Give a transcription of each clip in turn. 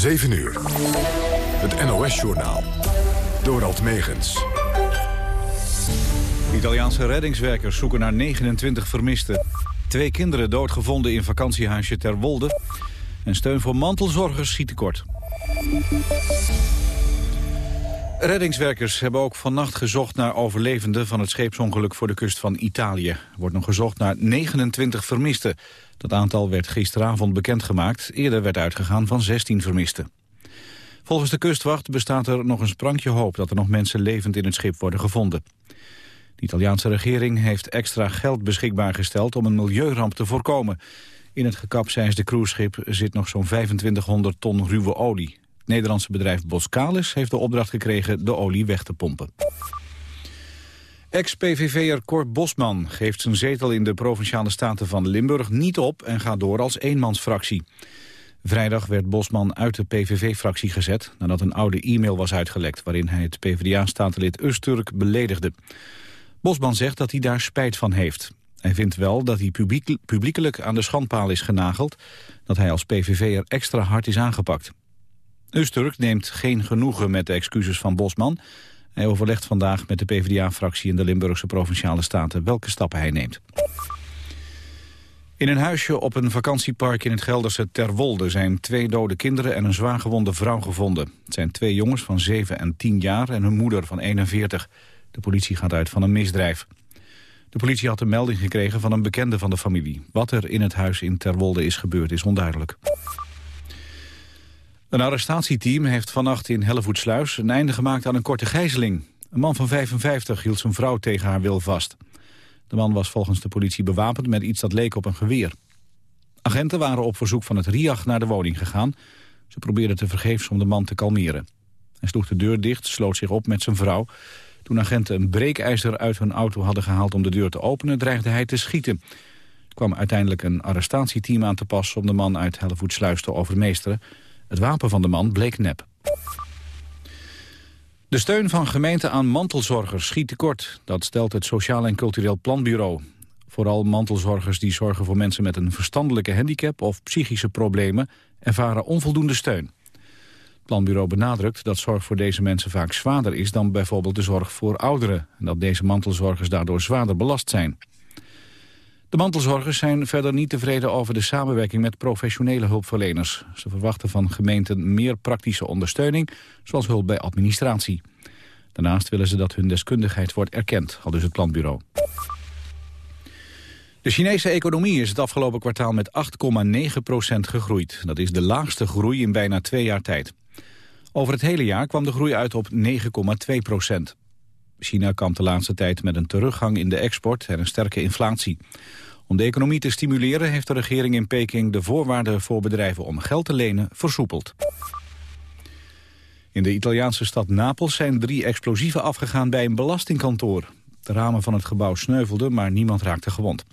7 uur. Het NOS-journaal. Dorald Megens. Italiaanse reddingswerkers zoeken naar 29 vermisten. Twee kinderen doodgevonden in vakantiehuisje Ter Wolde. En steun voor mantelzorgers schiet tekort. Reddingswerkers hebben ook vannacht gezocht naar overlevenden van het scheepsongeluk voor de kust van Italië. Er wordt nog gezocht naar 29 vermisten. Dat aantal werd gisteravond bekendgemaakt. Eerder werd uitgegaan van 16 vermisten. Volgens de kustwacht bestaat er nog een sprankje hoop dat er nog mensen levend in het schip worden gevonden. De Italiaanse regering heeft extra geld beschikbaar gesteld om een milieuramp te voorkomen. In het gekapseisde cruiseschip zit nog zo'n 2500 ton ruwe olie. Nederlandse bedrijf Boskalis heeft de opdracht gekregen de olie weg te pompen. Ex-PVV'er Cor Bosman geeft zijn zetel in de Provinciale Staten van Limburg niet op en gaat door als eenmansfractie. Vrijdag werd Bosman uit de PVV-fractie gezet nadat een oude e-mail was uitgelekt waarin hij het PvdA-statenlid Usturk beledigde. Bosman zegt dat hij daar spijt van heeft. Hij vindt wel dat hij publiek, publiekelijk aan de schandpaal is genageld, dat hij als PVV'er extra hard is aangepakt. Usturk neemt geen genoegen met de excuses van Bosman hij overlegt vandaag met de PvdA-fractie in de Limburgse Provinciale Staten welke stappen hij neemt. In een huisje op een vakantiepark in het Gelderse Terwolde zijn twee dode kinderen en een zwaargewonde vrouw gevonden. Het zijn twee jongens van 7 en 10 jaar en hun moeder van 41. De politie gaat uit van een misdrijf. De politie had een melding gekregen van een bekende van de familie. Wat er in het huis in Terwolde is gebeurd is onduidelijk. Een arrestatieteam heeft vannacht in Hellevoetsluis een einde gemaakt aan een korte gijzeling. Een man van 55 hield zijn vrouw tegen haar wil vast. De man was volgens de politie bewapend met iets dat leek op een geweer. Agenten waren op verzoek van het RIAG naar de woning gegaan. Ze probeerden te vergeefs om de man te kalmeren. Hij sloeg de deur dicht, sloot zich op met zijn vrouw. Toen agenten een breekijzer uit hun auto hadden gehaald om de deur te openen, dreigde hij te schieten. Er kwam uiteindelijk een arrestatieteam aan te pas om de man uit Hellevoetsluis te overmeesteren. Het wapen van de man bleek nep. De steun van gemeenten aan mantelzorgers schiet tekort. Dat stelt het Sociaal en Cultureel Planbureau. Vooral mantelzorgers die zorgen voor mensen met een verstandelijke handicap... of psychische problemen ervaren onvoldoende steun. Het planbureau benadrukt dat zorg voor deze mensen vaak zwaarder is... dan bijvoorbeeld de zorg voor ouderen. En dat deze mantelzorgers daardoor zwaarder belast zijn. De mantelzorgers zijn verder niet tevreden over de samenwerking met professionele hulpverleners. Ze verwachten van gemeenten meer praktische ondersteuning, zoals hulp bij administratie. Daarnaast willen ze dat hun deskundigheid wordt erkend, al dus het planbureau. De Chinese economie is het afgelopen kwartaal met 8,9% gegroeid. Dat is de laagste groei in bijna twee jaar tijd. Over het hele jaar kwam de groei uit op 9,2 procent. China kampt de laatste tijd met een teruggang in de export en een sterke inflatie. Om de economie te stimuleren heeft de regering in Peking de voorwaarden voor bedrijven om geld te lenen versoepeld. In de Italiaanse stad Napels zijn drie explosieven afgegaan bij een belastingkantoor. De ramen van het gebouw sneuvelden, maar niemand raakte gewond.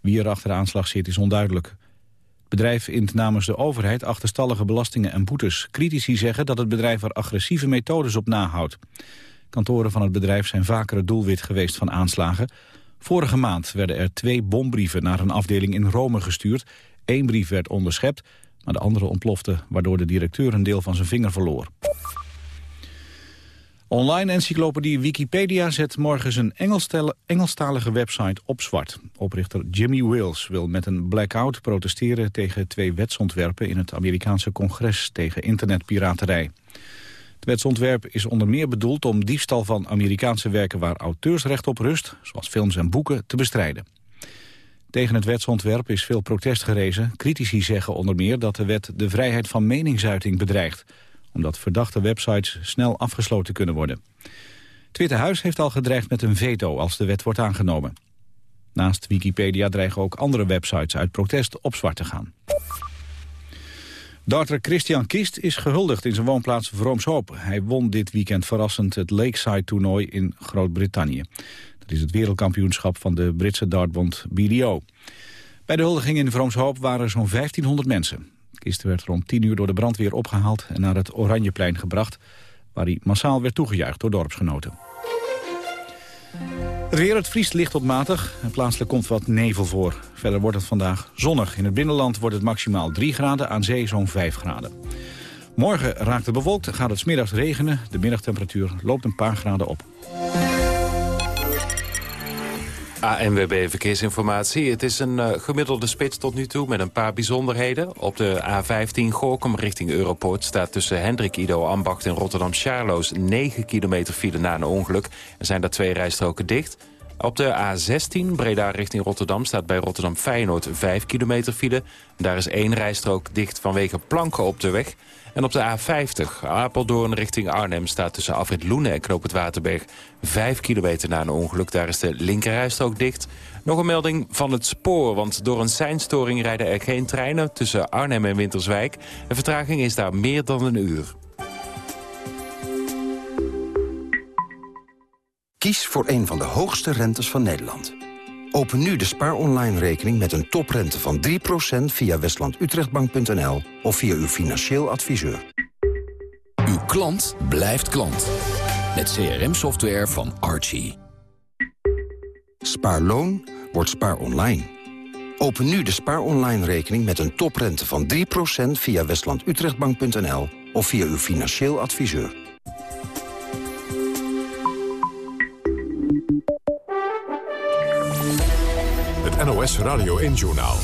Wie er achter de aanslag zit is onduidelijk. Het bedrijf int namens de overheid achterstallige belastingen en boetes. Critici zeggen dat het bedrijf er agressieve methodes op nahoudt. Kantoren van het bedrijf zijn vaker het doelwit geweest van aanslagen. Vorige maand werden er twee bombrieven naar een afdeling in Rome gestuurd. Eén brief werd onderschept, maar de andere ontplofte... waardoor de directeur een deel van zijn vinger verloor. Online encyclopedie Wikipedia zet morgen zijn Engelstalige website op zwart. Oprichter Jimmy Wills wil met een blackout protesteren tegen twee wetsontwerpen in het Amerikaanse congres tegen internetpiraterij. Het wetsontwerp is onder meer bedoeld om diefstal van Amerikaanse werken waar auteursrecht op rust, zoals films en boeken, te bestrijden. Tegen het wetsontwerp is veel protest gerezen. Critici zeggen onder meer dat de wet de vrijheid van meningsuiting bedreigt, omdat verdachte websites snel afgesloten kunnen worden. Twitterhuis heeft al gedreigd met een veto als de wet wordt aangenomen. Naast Wikipedia dreigen ook andere websites uit protest op zwart te gaan. Darter Christian Kist is gehuldigd in zijn woonplaats Vroomshoop. Hij won dit weekend verrassend het Lakeside-toernooi in Groot-Brittannië. Dat is het wereldkampioenschap van de Britse dartbond BDO. Bij de huldiging in Vroomshoop waren zo'n 1500 mensen. Kist werd rond 10 uur door de brandweer opgehaald en naar het Oranjeplein gebracht... waar hij massaal werd toegejuicht door dorpsgenoten. Het weer, het vriest licht tot matig en plaatselijk komt wat nevel voor. Verder wordt het vandaag zonnig. In het binnenland wordt het maximaal 3 graden, aan zee zo'n 5 graden. Morgen raakt het bewolkt, gaat het smiddags regenen. De middagtemperatuur loopt een paar graden op. ANWB Verkeersinformatie. Het is een uh, gemiddelde spits tot nu toe met een paar bijzonderheden. Op de A15 Gorkum richting Europoort staat tussen Hendrik Ido Ambacht en Rotterdam-Charloes 9 kilometer file na een ongeluk. Er zijn daar twee rijstroken dicht. Op de A16 Breda richting Rotterdam staat bij Rotterdam Feyenoord 5 kilometer file. Daar is één rijstrook dicht vanwege planken op de weg. En op de A50 Apeldoorn richting Arnhem staat tussen Afrit Loenen en Knoop het Waterberg 5 kilometer na een ongeluk. Daar is de linkerrijstrook dicht. Nog een melding van het spoor, want door een seinstoring rijden er geen treinen tussen Arnhem en Winterswijk. De vertraging is daar meer dan een uur. Kies voor een van de hoogste rentes van Nederland. Open nu de Spaar Online rekening met een toprente van 3% via westlandutrechtbank.nl of via uw financieel adviseur. Uw klant blijft klant. Met CRM-software van Archie. Spaarloon wordt Spaar Online. Open nu de Spaar Online rekening met een toprente van 3% via westlandutrechtbank.nl of via uw financieel adviseur. NOS Radio 1-journaal.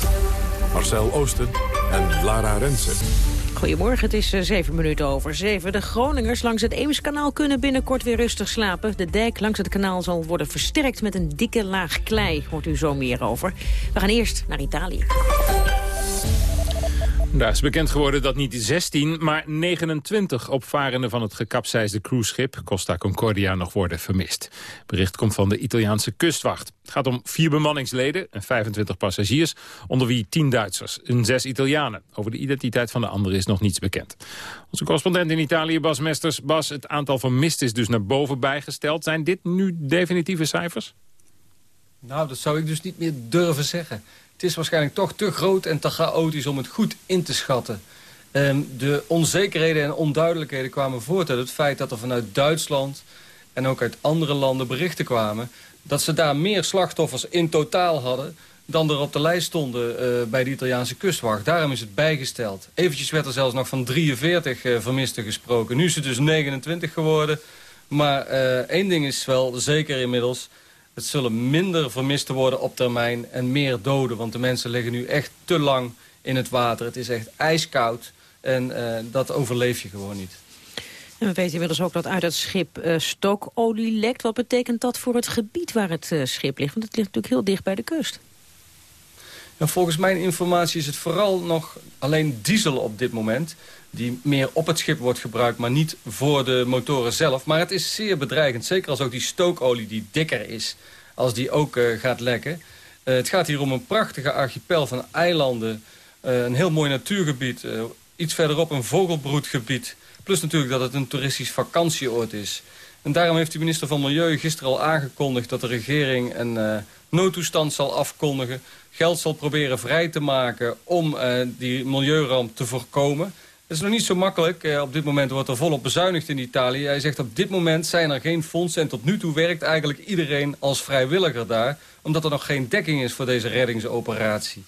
Marcel Oosten en Lara Rensen. Goedemorgen, het is uh, zeven minuten over zeven. De Groningers langs het Eemskanaal kunnen binnenkort weer rustig slapen. De dijk langs het kanaal zal worden versterkt met een dikke laag klei. Hoort u zo meer over. We gaan eerst naar Italië. Daar is bekend geworden dat niet 16, maar 29 opvarenden van het gekapseisde cruiseschip Costa Concordia nog worden vermist. Bericht komt van de Italiaanse kustwacht. Het gaat om vier bemanningsleden en 25 passagiers, onder wie 10 Duitsers en 6 Italianen. Over de identiteit van de anderen is nog niets bekend. Onze correspondent in Italië, Bas Mesters. Bas, het aantal vermisten is dus naar boven bijgesteld. Zijn dit nu definitieve cijfers? Nou, dat zou ik dus niet meer durven zeggen. Is waarschijnlijk toch te groot en te chaotisch om het goed in te schatten. Ehm, de onzekerheden en onduidelijkheden kwamen voort uit het feit dat er vanuit Duitsland... en ook uit andere landen berichten kwamen... dat ze daar meer slachtoffers in totaal hadden dan er op de lijst stonden uh, bij de Italiaanse kustwacht. Daarom is het bijgesteld. Eventjes werd er zelfs nog van 43 uh, vermisten gesproken. Nu is het dus 29 geworden. Maar uh, één ding is wel zeker inmiddels... Het zullen minder vermisten worden op termijn en meer doden. Want de mensen liggen nu echt te lang in het water. Het is echt ijskoud en uh, dat overleef je gewoon niet. En we weten inmiddels ook dat uit het schip uh, stookolie lekt. Wat betekent dat voor het gebied waar het uh, schip ligt? Want het ligt natuurlijk heel dicht bij de kust. Ja, volgens mijn informatie is het vooral nog alleen diesel op dit moment die meer op het schip wordt gebruikt, maar niet voor de motoren zelf. Maar het is zeer bedreigend, zeker als ook die stookolie die dikker is, als die ook uh, gaat lekken. Uh, het gaat hier om een prachtige archipel van eilanden, uh, een heel mooi natuurgebied, iets verderop een vogelbroedgebied. Plus natuurlijk dat het een toeristisch vakantieoord is. En daarom heeft de minister van Milieu gisteren al aangekondigd dat de regering een noodtoestand zal afkondigen. Geld zal proberen vrij te maken om die milieuramp te voorkomen. Het is nog niet zo makkelijk. Eh, op dit moment wordt er volop bezuinigd in Italië. Hij zegt op dit moment zijn er geen fondsen. En tot nu toe werkt eigenlijk iedereen als vrijwilliger daar. Omdat er nog geen dekking is voor deze reddingsoperatie.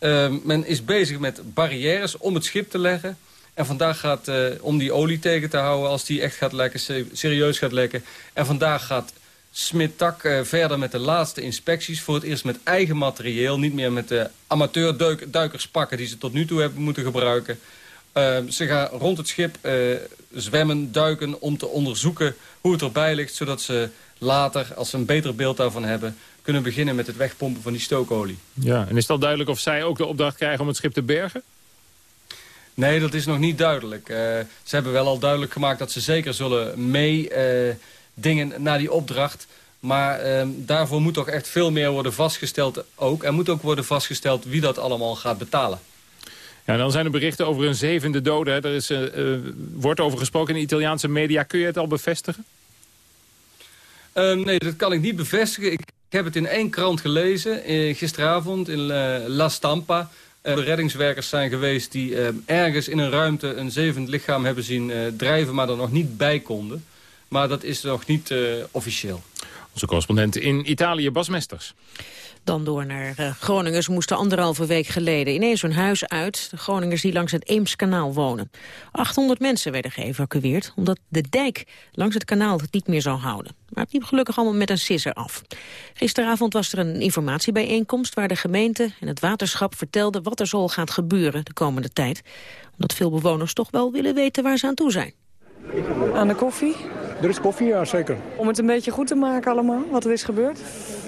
Uh, men is bezig met barrières om het schip te leggen. En vandaag gaat, uh, om die olie tegen te houden als die echt gaat lekken, serieus gaat lekken. En vandaag gaat Smit-Tak uh, verder met de laatste inspecties. Voor het eerst met eigen materieel. Niet meer met de amateurduikerspakken die ze tot nu toe hebben moeten gebruiken. Ehm, ze gaan rond het schip uh, zwemmen, duiken om te onderzoeken hoe het erbij ligt. Zodat ze later, als ze een beter beeld daarvan hebben, kunnen beginnen met het wegpompen van die stookolie. Ja, en is het al duidelijk of zij ook de opdracht krijgen om het schip te bergen? Nee, dat is nog niet duidelijk. Uh, ze hebben wel al duidelijk gemaakt dat ze zeker zullen mee uh, dingen naar die opdracht. Maar uh, daarvoor moet toch echt veel meer worden vastgesteld ook. Er moet ook worden vastgesteld wie dat allemaal gaat betalen. Ja, dan zijn er berichten over een zevende dode. Er is, uh, wordt over gesproken in de Italiaanse media. Kun je het al bevestigen? Uh, nee, dat kan ik niet bevestigen. Ik heb het in één krant gelezen, eh, gisteravond in La Stampa. de reddingswerkers zijn geweest die ergens in een ruimte een zevend lichaam hebben zien drijven... maar er nog niet bij konden. Maar dat is nog niet officieel. Onze correspondent in Italië, Bas Mesters. Dan door naar uh, Groningers moesten anderhalve week geleden ineens hun huis uit. De Groningers die langs het Eemskanaal wonen. 800 mensen werden geëvacueerd omdat de dijk langs het kanaal het niet meer zou houden. Maar het liep gelukkig allemaal met een sisser af. Gisteravond was er een informatiebijeenkomst waar de gemeente en het waterschap vertelden wat er zal gaat gebeuren de komende tijd. Omdat veel bewoners toch wel willen weten waar ze aan toe zijn. Aan de koffie? Er is koffie, ja, zeker. Om het een beetje goed te maken allemaal, wat er is gebeurd?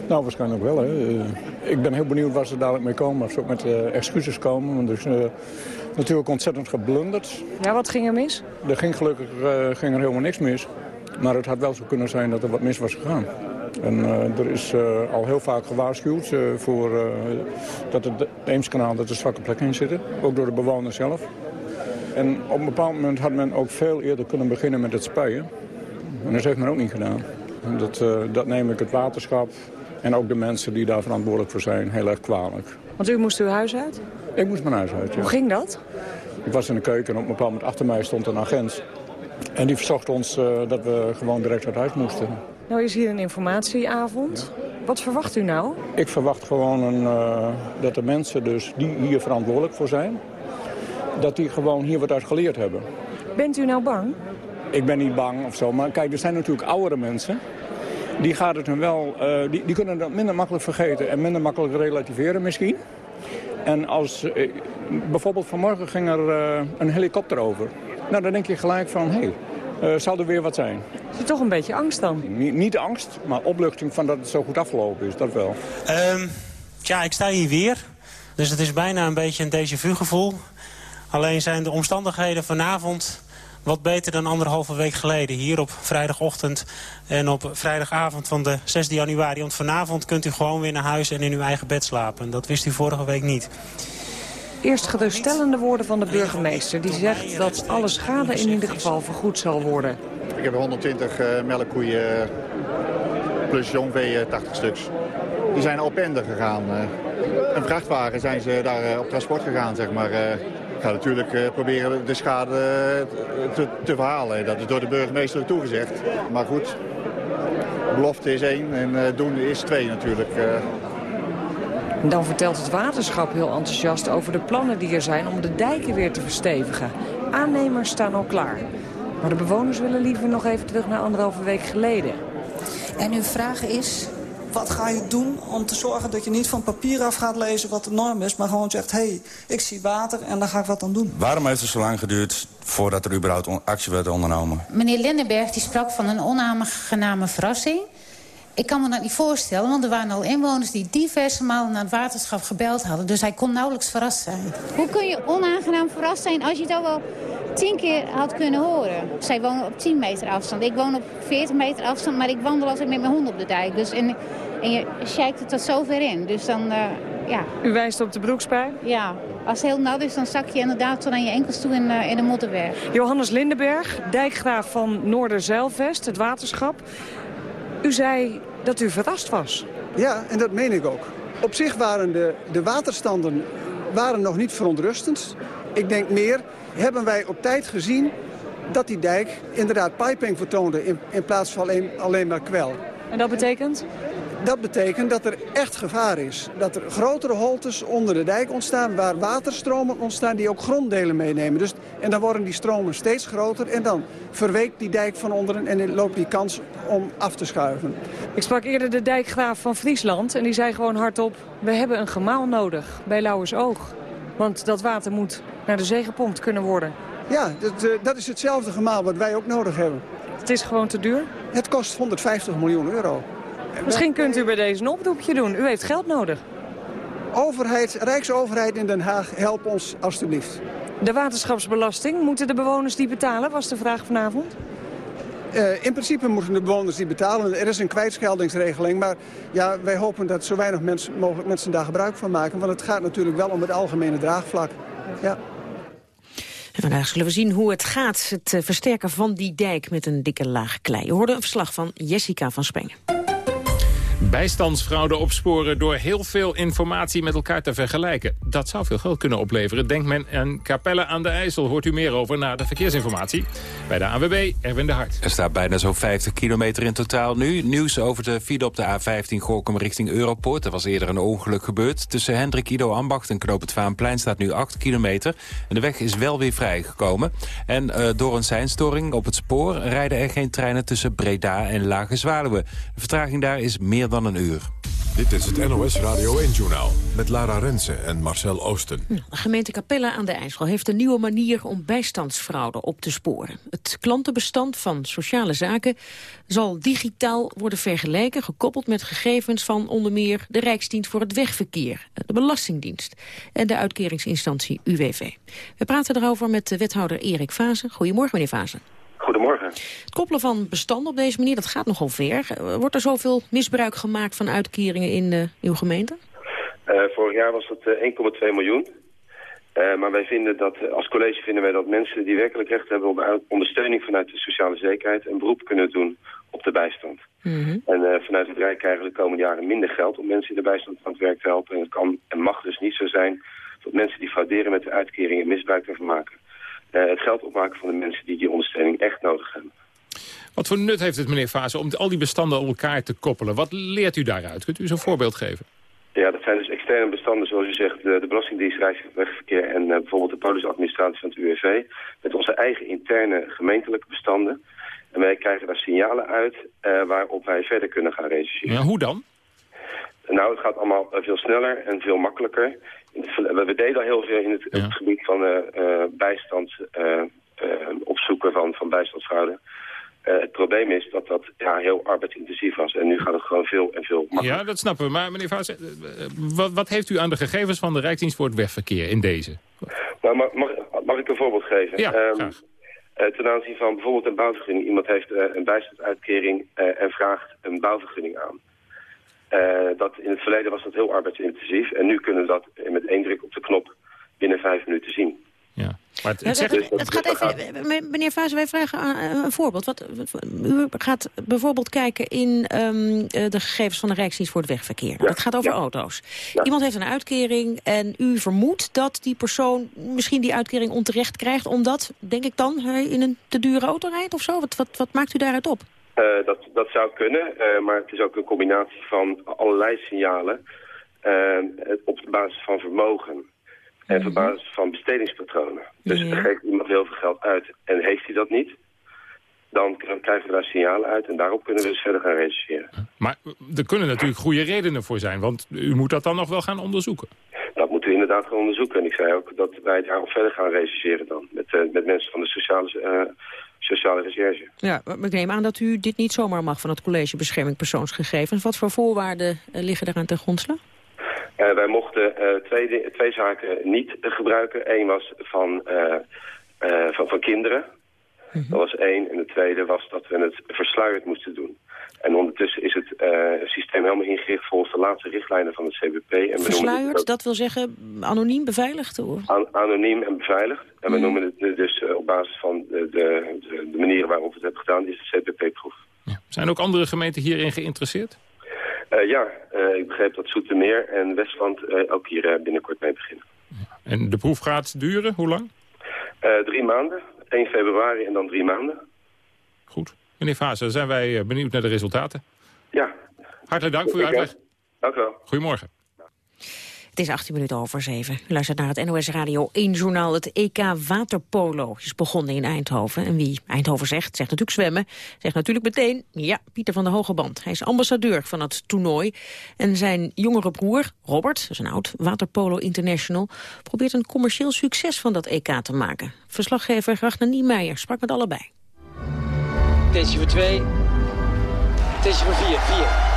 Nou, waarschijnlijk wel. Hè. Eh, ik ben heel benieuwd waar ze dadelijk mee komen. Of ze ook met uh, excuses komen. Want er is uh, natuurlijk ontzettend geblunderd. Ja, wat ging er mis? Er ging gelukkig ging er helemaal niks mis. Maar het had wel zo kunnen zijn dat er wat mis was gegaan. En er is al heel vaak gewaarschuwd voor dat het Eemskanaal dat er zwakke plekken in zitten. Ook door de bewoners zelf. En op een bepaald moment had men ook veel eerder kunnen beginnen met het spuien. En dat heeft men ook niet gedaan. Dat, dat neem ik het waterschap en ook de mensen die daar verantwoordelijk voor zijn heel erg kwalijk. Want u moest uw huis uit? Ik moest mijn huis uit, ja. Hoe ging dat? Ik was in de keuken en op een bepaald moment achter mij stond een agent. En die verzocht ons uh, dat we gewoon direct uit huis moesten. Nou is hier een informatieavond. Wat verwacht u nou? Ik verwacht gewoon een, uh, dat de mensen dus die hier verantwoordelijk voor zijn... dat die gewoon hier wat uit geleerd hebben. Bent u nou bang? Ik ben niet bang of zo, maar kijk, er zijn natuurlijk oudere mensen die, gaat het hun wel, uh, die, die kunnen dat minder makkelijk vergeten en minder makkelijk relativeren misschien. En als, uh, bijvoorbeeld vanmorgen ging er uh, een helikopter over. Nou, dan denk je gelijk van, hé, hey, zal er weer wat zijn? Is er toch een beetje angst dan? Niet, niet angst, maar opluchting van dat het zo goed afgelopen is, dat wel. Um, tja, ik sta hier weer. Dus het is bijna een beetje een déjà vu gevoel. Alleen zijn de omstandigheden vanavond wat beter dan anderhalve week geleden. Hier op vrijdagochtend en op vrijdagavond van de 6 januari. Want vanavond kunt u gewoon weer naar huis en in uw eigen bed slapen. Dat wist u vorige week niet. Eerst geruststellende woorden van de burgemeester. Die zegt dat alle schade in ieder geval vergoed zal worden. Ik heb 120 uh, melkkoeien plus jongvee 80 stuks. Die zijn op ende gegaan. Uh, een vrachtwagen zijn ze daar uh, op transport gegaan, zeg maar. Ik ga natuurlijk uh, proberen de schade uh, te, te, verhalen. Dat is door de burgemeester toegezegd. Maar goed, belofte is één en uh, doen is twee natuurlijk. Dan vertelt het waterschap heel enthousiast over de plannen die er zijn om de dijken weer te verstevigen. Aannemers staan al klaar. Maar de bewoners willen liever nog even terug naar anderhalve week geleden. En uw vraag is, wat ga je doen om te zorgen dat je niet van papier af gaat lezen wat de norm is... maar gewoon zegt, hé, hey, ik zie water en daar ga ik wat aan doen. Waarom heeft het zo lang geduurd voordat er überhaupt actie werd ondernomen? Meneer Lindenberg die sprak van een onaangename verrassing. Ik kan me dat niet voorstellen, want er waren al inwoners... die diverse malen naar het waterschap gebeld hadden. Dus hij kon nauwelijks verrast zijn. Hoe kun je onaangenaam verrast zijn als je het al wel tien keer had kunnen horen? Zij wonen op 10 meter afstand. Ik woon op 40 meter afstand, maar ik wandel altijd met mijn hond op de dijk. Dus en, en je sheikt het tot zover in. Dus dan, uh, ja. U wijst op de broekspui? Ja. Als het heel nat is, dan zak je inderdaad tot aan je enkels toe in, uh, in de Mottenberg. Johannes Lindenberg, dijkgraaf van Noorderzeilvest, het waterschap. U zei dat u verrast was. Ja, en dat meen ik ook. Op zich waren de, de waterstanden waren nog niet verontrustend. Ik denk meer, hebben wij op tijd gezien dat die dijk inderdaad piping vertoonde... in, in plaats van alleen, alleen maar kwel. En dat betekent? Dat betekent dat er echt gevaar is. Dat er grotere holtes onder de dijk ontstaan... waar waterstromen ontstaan die ook gronddelen meenemen. Dus, en dan worden die stromen steeds groter... en dan verweekt die dijk van onderen en loopt die kans om af te schuiven. Ik sprak eerder de dijkgraaf van Friesland en die zei gewoon hardop... we hebben een gemaal nodig bij Lauwersoog. Want dat water moet naar de zee gepompt kunnen worden. Ja, dat, uh, dat is hetzelfde gemaal wat wij ook nodig hebben. Het is gewoon te duur? Het kost 150 miljoen euro. Misschien kunt u bij deze een oproepje doen. U heeft geld nodig. Overheid, Rijksoverheid in Den Haag, help ons alstublieft. De waterschapsbelasting, moeten de bewoners die betalen, was de vraag vanavond? Uh, in principe moeten de bewoners die betalen. Er is een kwijtscheldingsregeling, maar ja, wij hopen dat zo weinig mensen, mogelijk mensen daar gebruik van maken. Want het gaat natuurlijk wel om het algemene draagvlak. Ja. En vandaag zullen we zien hoe het gaat, het uh, versterken van die dijk met een dikke laag klei. Je hoorde een verslag van Jessica van Spengen. Bijstandsfraude opsporen door heel veel informatie met elkaar te vergelijken. Dat zou veel geld kunnen opleveren, denkt men. En Capelle aan de IJssel hoort u meer over na de verkeersinformatie. Bij de ANWB, Erwin de Hart. Er staat bijna zo'n 50 kilometer in totaal nu. Nieuws over de file op de A15 Gorkum richting Europoort. Er was eerder een ongeluk gebeurd. Tussen Hendrik Ido Ambacht en Knoop het Vaanplein staat nu 8 kilometer. En de weg is wel weer vrijgekomen. En uh, door een seinstoring op het spoor rijden er geen treinen tussen Breda en Lage Zwaluwe. De vertraging daar is meer dan een uur. Dit is het NOS Radio 1-journaal met Lara Rensen en Marcel Oosten. De gemeente Capella aan de IJssel heeft een nieuwe manier om bijstandsfraude op te sporen. Het klantenbestand van sociale zaken zal digitaal worden vergeleken... gekoppeld met gegevens van onder meer de Rijksdienst voor het Wegverkeer... de Belastingdienst en de uitkeringsinstantie UWV. We praten erover met de wethouder Erik Vazen. Goedemorgen, meneer Vazen. Goedemorgen. Het koppelen van bestanden op deze manier, dat gaat nogal ver. Wordt er zoveel misbruik gemaakt van uitkeringen in uh, uw gemeente? Uh, vorig jaar was uh, 1,2 miljoen. Uh, maar wij vinden dat, als college vinden wij dat mensen die werkelijk recht hebben op ondersteuning vanuit de sociale zekerheid een beroep kunnen doen op de bijstand. Mm -hmm. En vanuit het Rijk krijgen we de komende jaren minder geld om mensen in de bijstand aan het werk te helpen. En het kan en mag dus niet zo zijn dat mensen die frauderen met de uitkeringen misbruik ervan maken. Uh, het geld opmaken van de mensen die die ondersteuning echt nodig hebben. Wat voor nut heeft het, meneer Fase, om al die bestanden op elkaar te koppelen? Wat leert u daaruit? Kunt u eens een voorbeeld geven? Ja, dat zijn dus externe bestanden, zoals u zegt, de, de Belastingdienst, Rijkswegverkeer en uh, bijvoorbeeld de polisadministratie van het UWV. Met onze eigen interne gemeentelijke bestanden. En wij krijgen daar signalen uit uh, waarop wij verder kunnen gaan rechercheren. Ja, hoe dan? Nou, het gaat allemaal veel sneller en veel makkelijker. We deden al heel veel in het, ja. het gebied van uh, uh, bijstand, uh, opzoeken van, van bijstandsfraude. het probleem is dat dat ja, heel arbeidsintensief was. En nu gaat het gewoon veel en veel makkelijker. Ja, dat snappen we. Maar meneer Vaas, wat, wat heeft u aan de gegevens van de Rijksdienst voor het Wegverkeer in deze? Nou, mag, mag, mag ik een voorbeeld geven? Ja, um, graag. ten aanzien van bijvoorbeeld een bouwvergunning. Iemand heeft een bijstandsuitkering en vraagt een bouwvergunning aan. Uh, dat in het verleden was dat heel arbeidsintensief. En nu kunnen we dat met één druk op de knop binnen vijf minuten zien. Ja. Maar het, het, het gaat even, meneer Vaas, wij vragen een voorbeeld. Wat, u gaat bijvoorbeeld kijken in um, de gegevens van de Rijksdienst voor het Wegverkeer. Ja. Het gaat over ja. auto's. Ja. Iemand heeft een uitkering en u vermoedt dat die persoon misschien die uitkering onterecht krijgt... omdat, denk ik dan, hij in een te dure auto rijdt of zo? Wat, wat, wat maakt u daaruit op? Uh, dat, dat zou kunnen, uh, maar het is ook een combinatie van allerlei signalen uh, op de basis van vermogen en op basis van bestedingspatronen. Dus ja. geeft iemand heel veel geld uit en heeft hij dat niet, dan krijgen we daar signalen uit en daarop kunnen we dus verder gaan rechercheren. Maar er kunnen natuurlijk goede redenen voor zijn, want u moet dat dan nog wel gaan onderzoeken. Dat moeten we inderdaad gaan onderzoeken. En ik zei ook dat wij daarop verder gaan rechercheren dan, met, met mensen van de sociale sociale recherche. Ja, ik neem aan dat u dit niet zomaar mag van het College Bescherming Persoonsgegevens. Wat voor voorwaarden uh, liggen eraan ten grondslag? Uh, wij mochten uh, twee, twee zaken niet gebruiken. Eén was van, van, van kinderen. Mm -hmm. Dat was één. En de tweede was dat we het versluierd moesten doen. En ondertussen is het systeem helemaal ingericht volgens de laatste richtlijnen van het CBP. En Versluierd, dat, dat, wil zeggen anoniem beveiligd? An anoniem en beveiligd. En we mm. noemen het dus uh, op basis van de, de, de, de manieren waarop we het hebben gedaan, is de CPP-proef. Ja. Zijn ook andere gemeenten hierin geïnteresseerd? Uh, ja, uh, ik begreep dat Zoetermeer en Westland ook hier binnenkort mee beginnen. En de proef gaat duren, hoe lang? drie maanden, 1 februari en dan drie maanden. Goed. Meneer Vaassen, zijn wij benieuwd naar de resultaten? Ja. Hartelijk dank voor uw uitleg. Dank u wel. Goedemorgen. Het is 18 minuten over 7. U luistert naar het NOS Radio 1 journaal. Het EK Waterpolo is begonnen in Eindhoven. En wie Eindhoven zegt, zegt natuurlijk zwemmen. Zegt natuurlijk meteen, ja, Pieter van der Hogeband. Hij is ambassadeur van het toernooi. En zijn jongere broer, Robert, dat is een oud Waterpolo International... probeert een commercieel succes van dat EK te maken. Verslaggever Ragnar Niemeyer sprak met allebei. Testje voor 2. Testje voor 4. 4.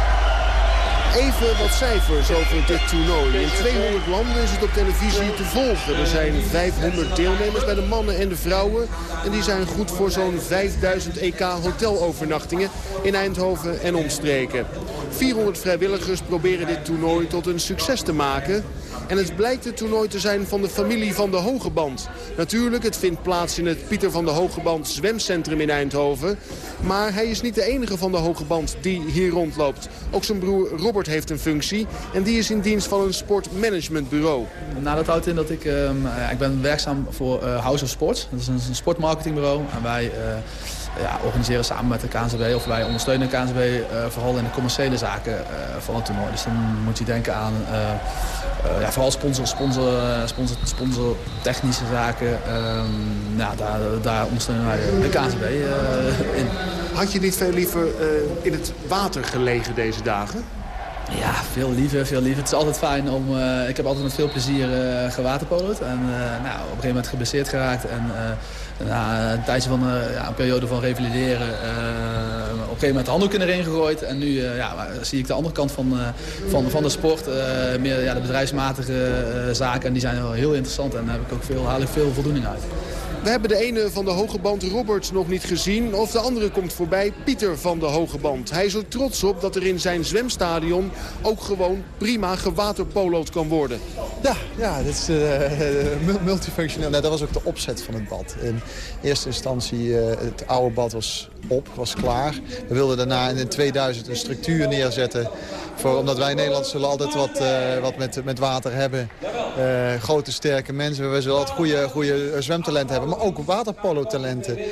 Even wat cijfers over dit toernooi. In 200 landen is het op televisie te volgen. Er zijn 500 deelnemers bij de mannen en de vrouwen. En die zijn goed voor zo'n 5000 EK hotelovernachtingen in Eindhoven en omstreken. 400 vrijwilligers proberen dit toernooi tot een succes te maken. En het blijkt het toernooi te zijn van de familie van de Hogeband. Natuurlijk, het vindt plaats in het Pieter van de Hogeband zwemcentrum in Eindhoven. Maar hij is niet de enige van de Hogeband die hier rondloopt. Ook zijn broer Robert heeft een functie en die is in dienst van een sportmanagementbureau. Nou, dat houdt in dat ik, uh, ik ben werkzaam voor uh, House of Sports. Dat is een, sportmarketingbureau. En wij uh, ja, organiseren samen met de KNZB, of wij ondersteunen de KNZB uh, vooral in de commerciële zaken uh, van het toernooi. Dus dan moet je denken aan uh, ja, vooral sponsor, sponsor, sponsor, sponsor technische zaken. Um, nou, daar, daar ondersteunen wij de KNZB in. Had je niet veel liever in het water gelegen deze dagen? Ja, veel liever, veel liever. Het is altijd fijn om... Ik heb altijd met veel plezier gewaterpolo'd. En nou, op een gegeven moment geblesseerd geraakt. En na een tijdje van ja, een periode van revalideren... op een moment de handdoek erin gegooid. En nu ja, zie ik de andere kant van, van, van de sport. meer ja, de bedrijfsmatige zaken. En die zijn wel heel interessant. En daar heb ik ook veel, haal ik veel voldoening uit. We hebben de ene van de hoge band Roberts nog niet gezien. Of de andere komt voorbij, Pieter van de hoge band. Hij is er trots op dat er in zijn zwemstadion ook gewoon prima gewaterpolo'd kan worden. Ja, ja dat is uh, multifunctioneel. Nou, dat was ook de opzet van het bad. In eerste instantie, uh, het oude bad was op, was klaar. We wilden daarna in 2000 een structuur neerzetten. Voor, omdat wij in Nederland zullen altijd wat, wat met, met water hebben. Grote, sterke mensen. We zullen altijd goede, goede zwemtalenten hebben maar ook waterpolo-talenten. Uh,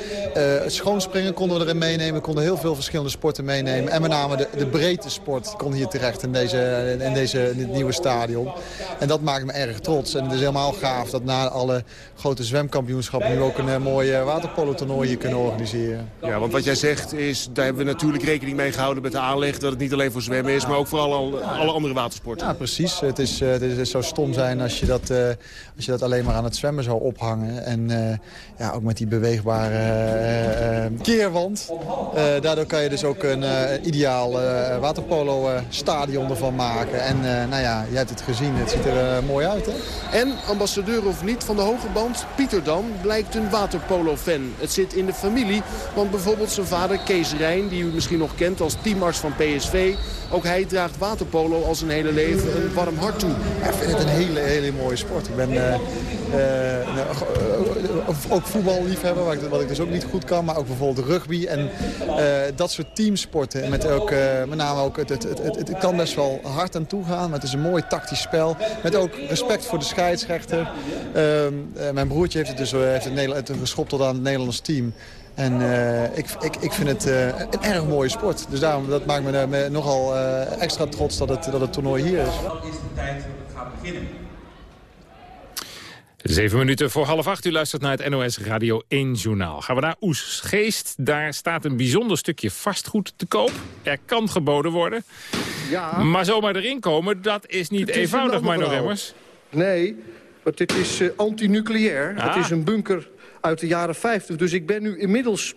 schoonspringen konden we erin meenemen, konden heel veel verschillende sporten meenemen. En met name de, de breedte sport kon hier terecht in, deze, in, deze, in dit nieuwe stadion. En dat maakt me erg trots. En het is helemaal gaaf dat na alle grote zwemkampioenschappen... nu ook een mooi uh, waterpolo-toernooi hier kunnen organiseren. Ja, want wat jij zegt is, daar hebben we natuurlijk rekening mee gehouden met de aanleg... dat het niet alleen voor zwemmen is, maar ook voor alle, alle andere watersporten. Ja, precies. Het is, het is, zou stom zijn als je, dat, als je dat alleen maar aan het zwemmen zou ophangen. En ja, ook met die beweegbare uh, keerwand. Daardoor kan je dus ook een ideaal waterpolo-stadion ervan maken. En nou ja, je hebt het gezien, het ziet er mooi uit. Hè? En, ambassadeur of niet van de hoge band, Pieter dan, blijkt een waterpolo-fan. Het zit in de familie, want bijvoorbeeld zijn vader Kees Rijn... die u misschien nog kent als teamarts van PSV... ook hij draagt waterpolo al zijn hele leven een warm hart toe. ik vind het een hele, hele mooie sport. Ik ben ook voetballiefhebber, wat ik, wat ik dus ook niet goed kan. Maar ook bijvoorbeeld rugby en dat soort teamsporten. Met, ook, met name ook, het, het, het, het, kan best wel hard aan toe gaan. Maar het is een mooi tactisch spel. Met ook respect voor de scheidsrechter. Uh, mijn broertje heeft het dus heeft het Nederland, geschopt tot aan het Nederlands team. En uh, ik, ik, ik vind het uh, een erg mooie sport. Dus daarom dat maakt me, me nogal uh, extra trots dat het, dat het toernooi hier is. Wat is de tijd dat het gaat beginnen? Zeven minuten voor half acht. U luistert naar het NOS Radio 1 Journaal. Gaan we naar Oesgeest. Daar staat een bijzonder stukje vastgoed te koop. Er kan geboden worden. Ja. Maar zomaar erin komen, dat is niet eenvoudig, verhaal. Remmers. Nee, want dit is eh, antinucleair. Ah. Het is een bunker uit de jaren 50. Dus ik ben nu inmiddels...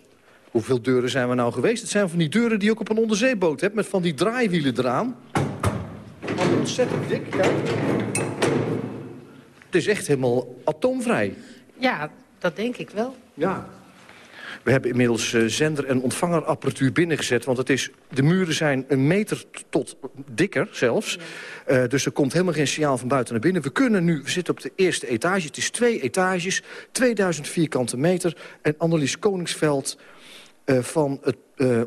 Hoeveel deuren zijn we nou geweest? Het zijn van die deuren die je ook op een onderzeeboot hebt... met van die draaiwielen eraan. Ontzettend dik, kijk. Het is echt helemaal atoomvrij. Ja, dat denk ik wel. Ja. We hebben inmiddels eh, zender- en ontvangerapparatuur binnengezet... want het is, de muren zijn een meter tot dikker zelfs. Eh, dus er komt helemaal geen signaal van buiten naar binnen. We kunnen nu, we zitten op de eerste etage. Het is twee etages, 2000 vierkante meter. En Annelies Koningsveld eh, van het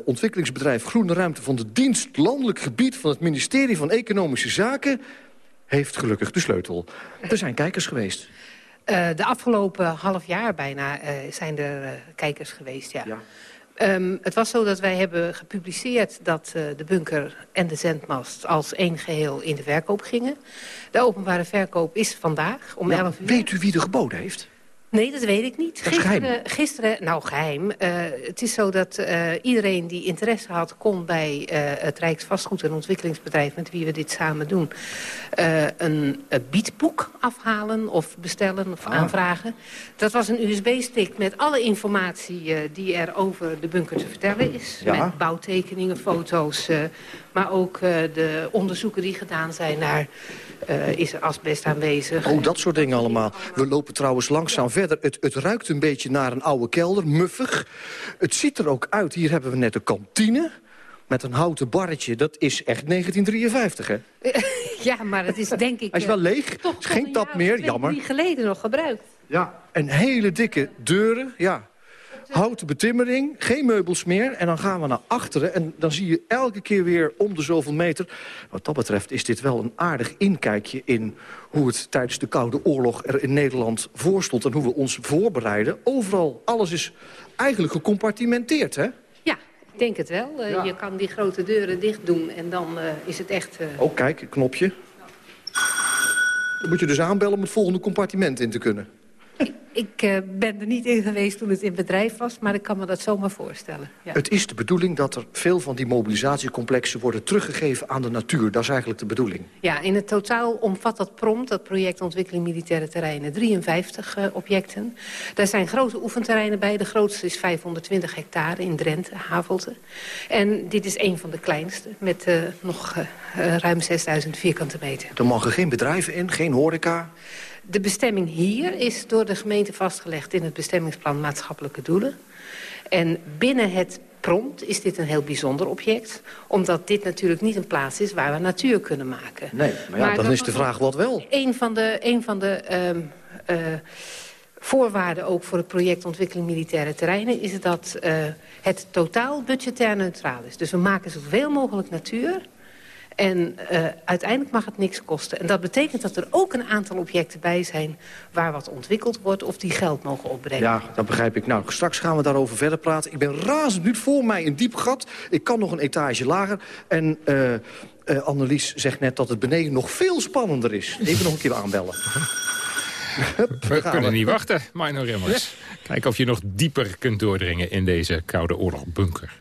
ontwikkelingsbedrijf Groene Ruimte... van de dienst Landelijk Gebied van het ministerie van Economische Zaken... heeft gelukkig de sleutel. Er zijn kijkers geweest. Eh, de afgelopen half jaar bijna eh, zijn er eh, kijkers geweest, ja. Ehm, het was zo dat wij hebben gepubliceerd dat de bunker en de zendmast als één geheel in de verkoop gingen. De openbare verkoop is vandaag om Nou, 11 uur. Weet u wie er geboden heeft? Nee, dat weet ik niet. Gisteren, gisteren nou geheim. Eh, het is zo dat eh, iedereen die interesse had... kon bij eh, het Rijksvastgoed en Ontwikkelingsbedrijf... met wie we dit samen doen... een, biedboek afhalen of bestellen of Ah. aanvragen. Dat was een USB-stick met alle informatie die er over de bunker te vertellen is. Ja. Met bouwtekeningen, foto's... maar ook de onderzoeken die gedaan zijn naar... eh, is er asbest aanwezig? Oh, dat soort dingen allemaal. We lopen trouwens langzaam verder. Het, het ruikt een beetje naar een oude kelder, muffig. Het ziet er ook uit. Hier hebben we net een kantine. met een houten barretje, dat is echt 1953, hè? ja, maar het is denk ik... Hij is wel eh, leeg, toch, is geen tap meer, jammer. geleden nog gebruikt. Ja, en hele dikke deuren, ja. Houten betimmering, geen meubels meer. En dan gaan we naar achteren en dan zie je elke keer weer om de zoveel meter. Wat dat betreft is dit wel een aardig inkijkje in hoe het tijdens de Koude Oorlog er in Nederland voor stond. En hoe we ons voorbereiden. Overal, alles is eigenlijk gecompartimenteerd, hè? Ja, ik denk het wel. Eh, Je kan die grote deuren dicht doen en dan eh, is het echt... eh, Oh, kijk, een knopje. Dan moet je dus aanbellen om het volgende compartiment in te kunnen. Ik eh, ben er niet in geweest toen het in bedrijf was, maar ik kan me dat zomaar voorstellen. Ja. Het is de bedoeling dat er veel van die mobilisatiecomplexen worden teruggegeven aan de natuur. Dat is eigenlijk de bedoeling. Ja, in het totaal omvat dat PROMT, dat project Ontwikkeling Militaire Terreinen, 53 eh, objecten. Daar zijn grote oefenterreinen bij. De grootste is 520 hectare in Drenthe, Havelte. En dit is een van de kleinste, met eh, nog ruim 6000 vierkante meter. Er mogen geen bedrijven in, geen horeca. De bestemming hier is door de gemeente vastgelegd in het bestemmingsplan maatschappelijke doelen. En binnen het prompt is dit een heel bijzonder object. Omdat dit natuurlijk niet een plaats is waar we natuur kunnen maken. Nee, maar ja, Maar dan is de vraag wat wel. Een van de, een van de ehm, eh, voorwaarden ook voor het project Ontwikkeling Militaire Terreinen... is dat eh, het totaal budgetair neutraal is. Dus we maken zoveel mogelijk natuur... En eh, uiteindelijk mag het niks kosten. En dat betekent dat er ook een aantal objecten bij zijn... waar wat ontwikkeld wordt of die geld mogen opbrengen. Ja, dat begrijp ik. Nou, straks gaan we daarover verder praten. Ik ben razend nu voor mij een diep gat. Ik kan nog een etage lager. En eh eh, Annelies zegt net dat het beneden nog veel spannender is. Even nog een keer aanbellen. We kunnen we. niet wachten, Mino Remmers. Kijk of je nog dieper kunt doordringen in deze Koude Oorlogbunker.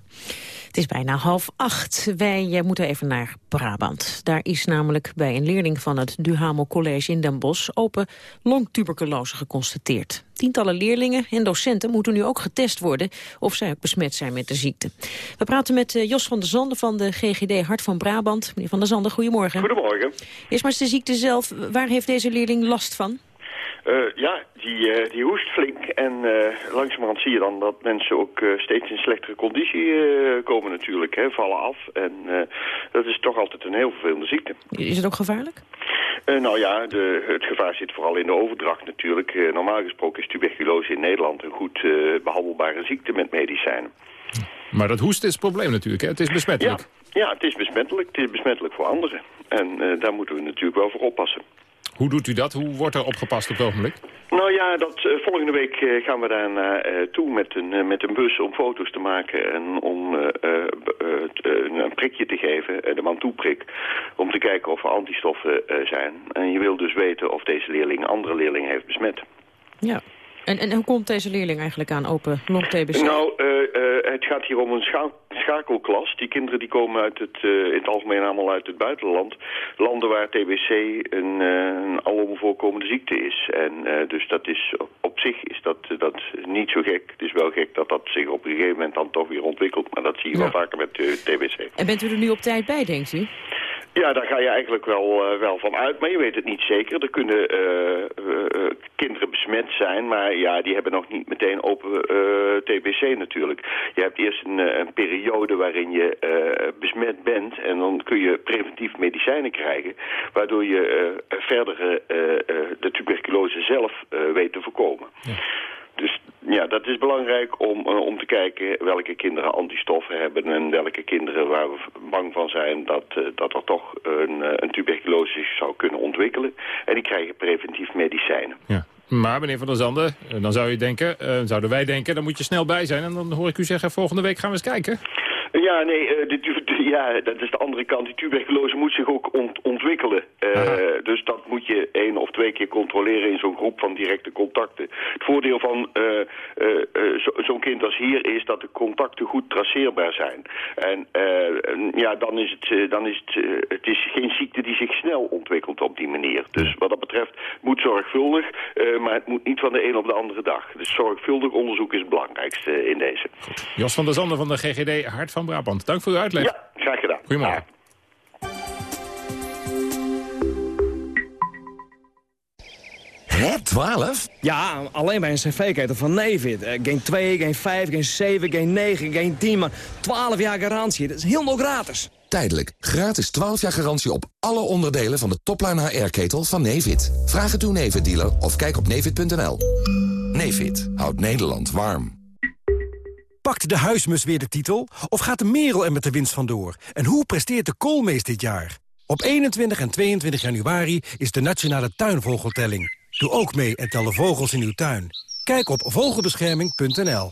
Het is bijna half acht. Wij eh, moeten even naar Brabant. Daar is namelijk bij een leerling van het Duhamel College in Den Bosch... open longtuberculose geconstateerd. Tientallen leerlingen en docenten moeten nu ook getest worden... of zij ook besmet zijn met de ziekte. We praten met eh, Jos van der Zanden van de GGD Hart van Brabant. Meneer van der Zanden, goedemorgen. Goedemorgen. Eerst maar eens de ziekte zelf. Waar heeft deze leerling last van? Eh, ja, die, eh, die hoest flink en eh, langzamerhand zie je dan dat mensen ook eh, steeds in slechtere conditie eh, komen natuurlijk, hè, vallen af. En eh, dat is toch altijd een heel vervelende ziekte. Is het ook gevaarlijk? Eh, nou ja, de, het gevaar zit vooral in de overdracht natuurlijk. Eh, normaal gesproken is tuberculose in Nederland een goed eh, behandelbare ziekte met medicijnen. Maar dat hoesten is het probleem natuurlijk, hè? Het is besmettelijk. Ja, het is besmettelijk. Het is besmettelijk voor anderen. En eh, daar moeten we natuurlijk wel voor oppassen. Hoe doet u dat? Hoe wordt er opgepast op het ogenblik? Nou ja, dat, eh, volgende week eh, gaan we daar naartoe toe met een, met een bus om foto's te maken en om een prikje te geven, de man toeprik, om te kijken of er antistoffen eh, zijn. En je wil dus weten of deze leerling andere leerlingen heeft besmet. Ja. En, en hoe komt deze leerling eigenlijk aan open long-TBC? Nou, eh, eh, het gaat hier om een scha- schakelklas. Die kinderen die komen uit het, eh, in het algemeen allemaal uit het buitenland. Landen waar TBC een, eh, een alom voorkomende ziekte is. En eh, dus dat is, op zich is dat, dat niet zo gek. Het is wel gek dat dat zich op een gegeven moment dan toch weer ontwikkelt. Maar dat zie je wel vaker met eh, TBC. En bent u er nu op tijd bij, denkt u? Ja, daar ga je eigenlijk wel, eh, wel van uit, maar je weet het niet zeker. Er kunnen eh, eh, kinderen besmet zijn, maar ja, die hebben nog niet meteen open TBC natuurlijk. Je hebt eerst een, een periode waarin je besmet bent en dan kun je preventief medicijnen krijgen, waardoor je verdere de tuberculose zelf weet te voorkomen. Dus ja, dat is belangrijk om, eh, om te kijken welke kinderen antistoffen hebben en welke kinderen waar we bang van zijn dat, eh, dat er toch een, eh, een tuberculose zou kunnen ontwikkelen. En die krijgen preventief medicijnen. Ja. Maar meneer Van der Zanden, dan zou je denken, zouden wij denken, dan moet je snel bij zijn. En dan hoor ik u zeggen, volgende week gaan we eens kijken. Ja, nee, eh, de, tu- de- ja, dat is de andere kant. Die tuberculose moet zich ook ont- ontwikkelen. Eh, dus dat moet je één of twee keer controleren in zo'n groep van directe contacten. Het voordeel van eh, zo- zo'n kind als hier is dat de contacten goed traceerbaar zijn. En ja, dan is, het, dan is het, het is geen ziekte die zich snel ontwikkelt op die manier. Dus wat dat betreft moet zorgvuldig, maar het moet niet van de een op de andere dag. Dus zorgvuldig onderzoek is het belangrijkste in deze. Jos van der Zanden van de GGD Hart van Brabant. Dank voor uw uitleg. Ja, graag gedaan. Goedemorgen. Hè, 12? Ja, alleen bij een cv-ketel van Nevid. Uh, geen 2, geen 5, geen 7, geen 9, geen 10, maar 12 jaar garantie. Dat is helemaal gratis. Tijdelijk. Gratis 12 jaar garantie op alle onderdelen van de topline HR-ketel van Nevid. Vraag het uw Nevid-dealer of kijk op nevid.nl. Nevid houdt Nederland warm. Pakt de huismus weer de titel? Of gaat de merel er met de winst vandoor? En hoe presteert de koolmees dit jaar? Op 21 en 22 januari is de Nationale Tuinvogeltelling. Doe ook mee en tel de vogels in uw tuin. Kijk op vogelbescherming.nl.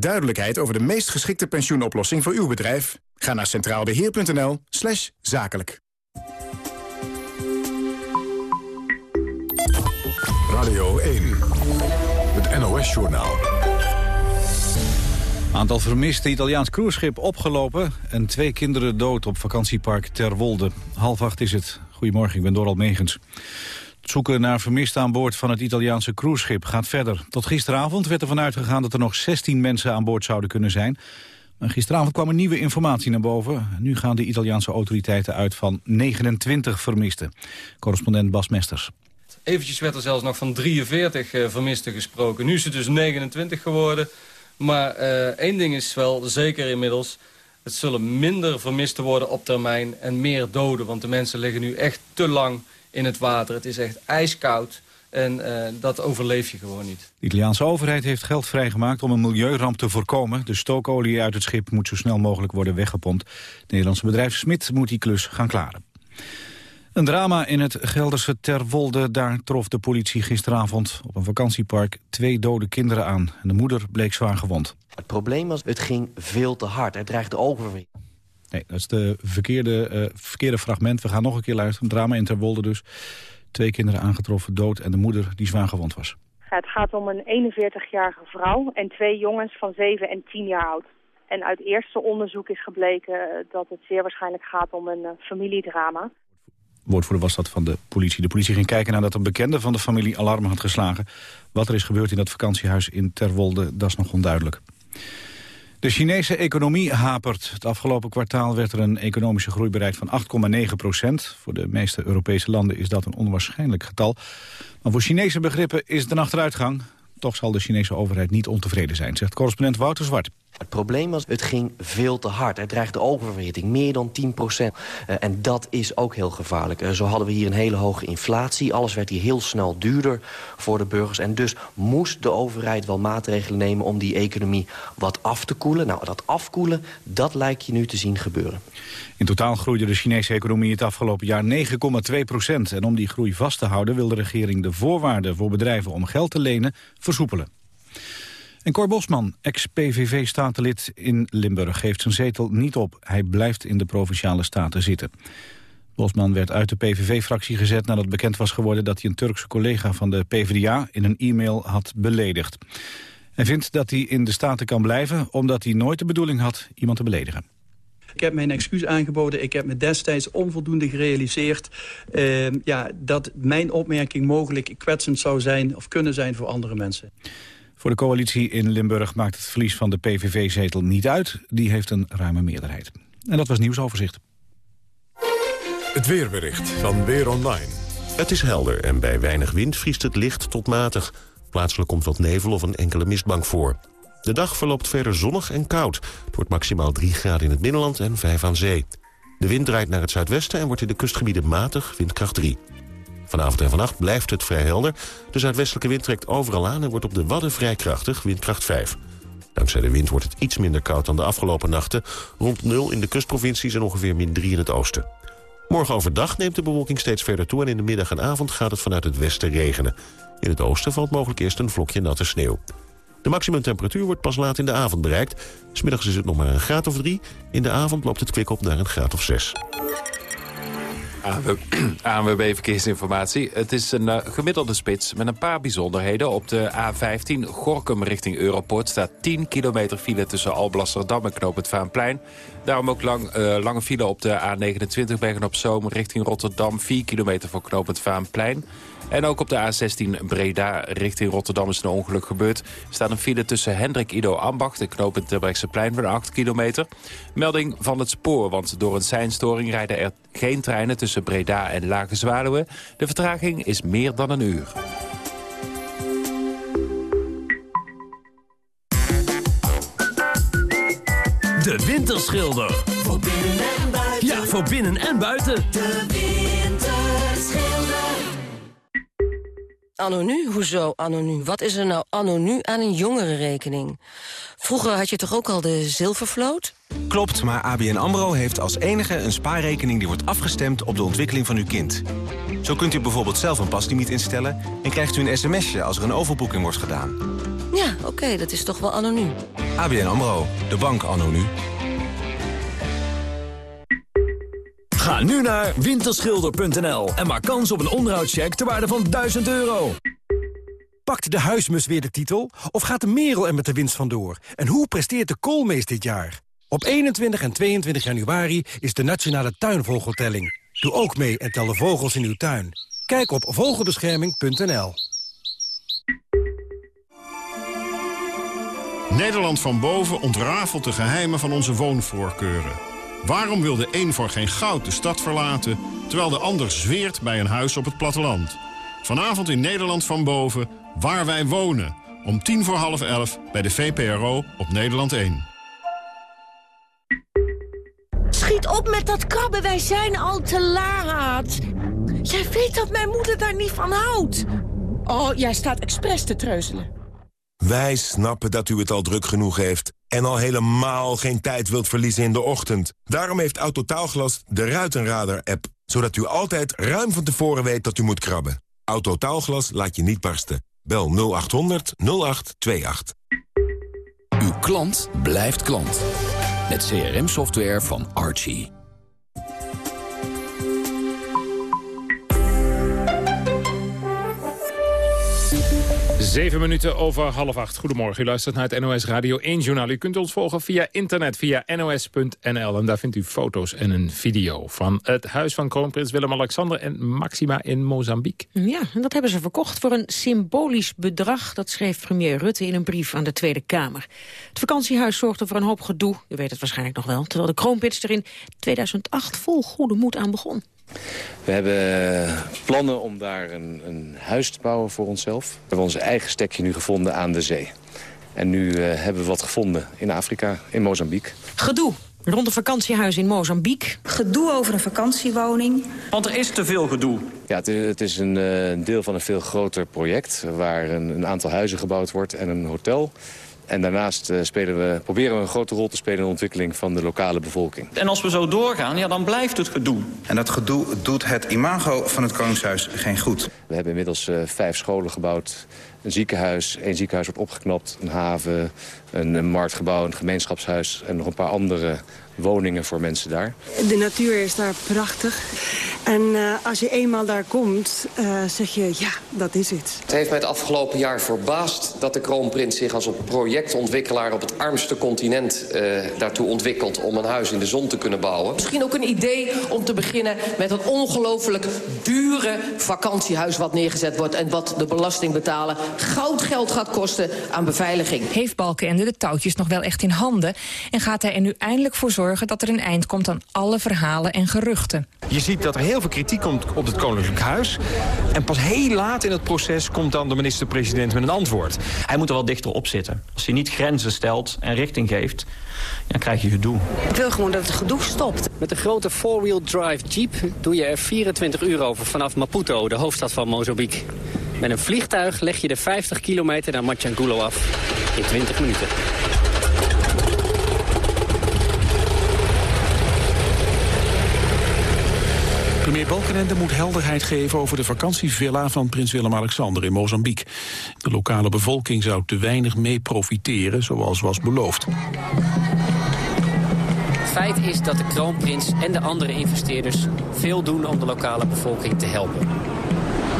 Duidelijkheid over de meest geschikte pensioenoplossing voor uw bedrijf? Ga naar centraalbeheer.nl slash zakelijk. Radio 1, het NOS-journaal. Aantal vermiste Italiaans cruiseschip opgelopen... en twee kinderen dood op vakantiepark Terwolde. Half acht is het. Goedemorgen, ik ben Doral Megens. Het zoeken naar vermisten aan boord van het Italiaanse cruiseschip gaat verder. Tot gisteravond werd ervan uitgegaan dat er nog 16 mensen aan boord zouden kunnen zijn. Maar gisteravond kwam er nieuwe informatie naar boven. Nu gaan de Italiaanse autoriteiten uit van 29 vermisten. Correspondent Bas Mesters. Eventjes werd er zelfs nog van 43 uh, eh, vermisten gesproken. Nu is het dus 29 geworden. Maar uh, één ding is wel zeker inmiddels. Het zullen minder vermisten worden op termijn en meer doden. Want de mensen liggen nu echt te lang in het water. Het is echt ijskoud. En uh, dat overleef je gewoon niet. De Italiaanse overheid heeft geld vrijgemaakt om een milieuramp te voorkomen. De stookolie uit het schip moet zo snel mogelijk worden weggepompt. Het Nederlandse bedrijf Smit moet die klus gaan klaren. Een drama in het Gelderse Terwolde. Daar trof de politie gisteravond op een vakantiepark twee dode kinderen aan. En de moeder bleek zwaar gewond. Het probleem was, het ging veel te hard. Er dreigde overwinning. Nee, dat is de verkeerde, uh, verkeerde fragment. We gaan nog een keer luisteren. Drama in Terwolde dus. Twee kinderen aangetroffen, dood en de moeder die zwaar gewond was. Het gaat om een 41-jarige vrouw en twee jongens van 7 en 10 jaar oud. En uit eerste onderzoek is gebleken dat het zeer waarschijnlijk gaat om een uh, familiedrama woordvoerder was dat van de politie. De politie ging kijken nadat een bekende van de familie alarm had geslagen. Wat er is gebeurd in dat vakantiehuis in Terwolde, dat is nog onduidelijk. De Chinese economie hapert. Het afgelopen kwartaal werd er een economische groei bereikt van 8,9 procent. Voor de meeste Europese landen is dat een onwaarschijnlijk getal. Maar voor Chinese begrippen is het een achteruitgang. Toch zal de Chinese overheid niet ontevreden zijn, zegt correspondent Wouter Zwart. Het probleem was, het ging veel te hard. Er dreigde oververhitting, meer dan 10 procent. Uh, en dat is ook heel gevaarlijk. Uh, zo hadden we hier een hele hoge inflatie. Alles werd hier heel snel duurder voor de burgers. En dus moest de overheid wel maatregelen nemen om die economie wat af te koelen. Nou, dat afkoelen, dat lijkt je nu te zien gebeuren. In totaal groeide de Chinese economie het afgelopen jaar 9,2 procent. En om die groei vast te houden wil de regering de voorwaarden voor bedrijven om geld te lenen versoepelen. En Cor Bosman, ex-PVV-statenlid in Limburg, geeft zijn zetel niet op. Hij blijft in de Provinciale Staten zitten. Bosman werd uit de PVV-fractie gezet nadat bekend was geworden... dat hij een Turkse collega van de PvdA in een e-mail had beledigd. Hij vindt dat hij in de Staten kan blijven... omdat hij nooit de bedoeling had iemand te beledigen. Ik heb mijn excuus aangeboden. Ik heb me destijds onvoldoende gerealiseerd... Uh, ja, dat mijn opmerking mogelijk kwetsend zou zijn... of kunnen zijn voor andere mensen. Voor de coalitie in Limburg maakt het verlies van de PVV-zetel niet uit. Die heeft een ruime meerderheid. En dat was nieuwsoverzicht. Het weerbericht van Weer Online. Het is helder en bij weinig wind vriest het licht tot matig. Plaatselijk komt wat nevel of een enkele mistbank voor. De dag verloopt verder zonnig en koud. Het wordt maximaal 3 graden in het binnenland en 5 aan zee. De wind draait naar het zuidwesten en wordt in de kustgebieden matig, windkracht 3. Vanavond en vannacht blijft het vrij helder. De zuidwestelijke wind trekt overal aan en wordt op de Wadden vrij krachtig, windkracht 5. Dankzij de wind wordt het iets minder koud dan de afgelopen nachten. Rond 0 in de kustprovincies en ongeveer min 3 in het oosten. Morgen overdag neemt de bewolking steeds verder toe... en in de middag en avond gaat het vanuit het westen regenen. In het oosten valt mogelijk eerst een vlokje natte sneeuw. De maximumtemperatuur wordt pas laat in de avond bereikt. Smiddags is het nog maar een graad of 3. In de avond loopt het kwik op naar een graad of 6. ANWB Verkeersinformatie. Het is een uh, gemiddelde spits met een paar bijzonderheden. Op de A15 Gorkum richting Europort staat 10 kilometer file... tussen Alblasserdam en Knoop het Vaanplein. Daarom ook lang, uh, lange file op de A29 Bergen-op-Zoom richting Rotterdam. 4 kilometer voor Knoop het Vaanplein. En ook op de A16 Breda richting Rotterdam is een ongeluk gebeurd. Er staat een file tussen Hendrik Ido Ambacht en knooppunt plein van 8 kilometer. Melding van het spoor, want door een seinstoring rijden er geen treinen tussen Breda en Lage Zwaluwe. De vertraging is meer dan een uur. De Winterschilder. Voor binnen en buiten. Ja, voor binnen en buiten. De Anonu? Hoezo anonu? Wat is er nou anonu aan een jongerenrekening? Vroeger had je toch ook al de zilvervloot? Klopt, maar ABN AMRO heeft als enige een spaarrekening... die wordt afgestemd op de ontwikkeling van uw kind. Zo kunt u bijvoorbeeld zelf een paslimiet instellen... en krijgt u een sms'je als er een overboeking wordt gedaan. Ja, oké, dat is toch wel anonu. ABN AMRO, de bank anonu. Ga nu naar winterschilder.nl en maak kans op een onderhoudscheck ter waarde van 1000 euro. Pakt de huismus weer de titel? Of gaat de merel er met de winst vandoor? En hoe presteert de koolmees dit jaar? Op 21 en 22 januari is de Nationale Tuinvogeltelling. Doe ook mee en tel de vogels in uw tuin. Kijk op vogelbescherming.nl Nederland van boven ontrafelt de geheimen van onze woonvoorkeuren. Waarom wil de een voor geen goud de stad verlaten... terwijl de ander zweert bij een huis op het platteland? Vanavond in Nederland van boven, waar wij wonen. Om tien voor half elf bij de VPRO op Nederland 1. Schiet op met dat krabben, wij zijn al te laat. Jij weet dat mijn moeder daar niet van houdt. Oh, jij staat expres te treuzelen. Wij snappen dat u het al druk genoeg heeft... en al helemaal geen tijd wilt verliezen in de ochtend. Daarom heeft Autotaalglas de Ruitenradar-app... zodat u altijd ruim van tevoren weet dat u moet krabben. Autotaalglas laat je niet barsten. Bel 0800 0828. Uw klant blijft klant. Met CRM-software van Archie. Zeven minuten over half acht. Goedemorgen, u luistert naar het NOS Radio 1-journaal. U kunt ons volgen via internet, via nos.nl. En daar vindt u foto's en een video van het huis van kroonprins Willem-Alexander... en Maxima in Mozambique. Ja, en dat hebben ze verkocht voor een symbolisch bedrag. Dat schreef premier Rutte in een brief aan de Tweede Kamer. Het vakantiehuis zorgde voor een hoop gedoe, u weet het waarschijnlijk nog wel... terwijl de kroonprins er in 2008 vol goede moed aan begon. We hebben plannen om daar een, een, huis te bouwen voor onszelf. We hebben onze eigen stekje nu gevonden aan de zee. En nu uh, hebben we wat gevonden in Afrika, in Mozambique. Gedoe rond een vakantiehuis in Mozambique. Gedoe over een vakantiewoning. Want er is te veel gedoe. Ja, het is, het is een uh, deel van een veel groter project... waar een, een aantal huizen gebouwd wordt en een hotel... En daarnaast uh, spelen we, proberen we een grote rol te spelen in de ontwikkeling van de lokale bevolking. En als we zo doorgaan, ja, dan blijft het gedoe. En dat gedoe doet het imago van het Koningshuis geen goed. We hebben inmiddels uh, vijf scholen gebouwd, een ziekenhuis. één ziekenhuis wordt opgeknapt, een haven, een, een marktgebouw, een gemeenschapshuis... en nog een paar andere woningen voor mensen daar. De natuur is daar prachtig. En uh, als je eenmaal daar komt, uh, zeg je, ja, dat is het. Het heeft mij het afgelopen jaar verbaasd dat de kroonprins zich als projectontwikkelaar op het armste continent uh, daartoe ontwikkelt om een huis in de zon te kunnen bouwen. Misschien ook een idee om te beginnen met een ongelooflijk dure vakantiehuis wat neergezet wordt en wat de belasting betalen goud geld gaat kosten aan beveiliging. Heeft Balkenende de touwtjes nog wel echt in handen en gaat hij er nu eindelijk voor zorgen dat er een eind komt aan alle verhalen en geruchten? Je ziet dat er heel veel kritiek komt op het Koninklijk Huis. En pas heel laat in het proces komt dan de minister-president met een antwoord. Hij moet er wel dichter op zitten. Als hij niet grenzen stelt en richting geeft, dan krijg je gedoe. Ik wil gewoon dat het gedoe stopt. Met een grote four-wheel drive jeep doe je er 24 uur over vanaf Maputo, de hoofdstad van Mozambique. Met een vliegtuig leg je de 50 kilometer naar Machangulo af in 20 minuten. Premier Balkenende moet helderheid geven over de vakantievilla van prins Willem-Alexander in Mozambique. De lokale bevolking zou te weinig mee profiteren, zoals was beloofd. Feit is dat de kroonprins en de andere investeerders veel doen om de lokale bevolking te helpen.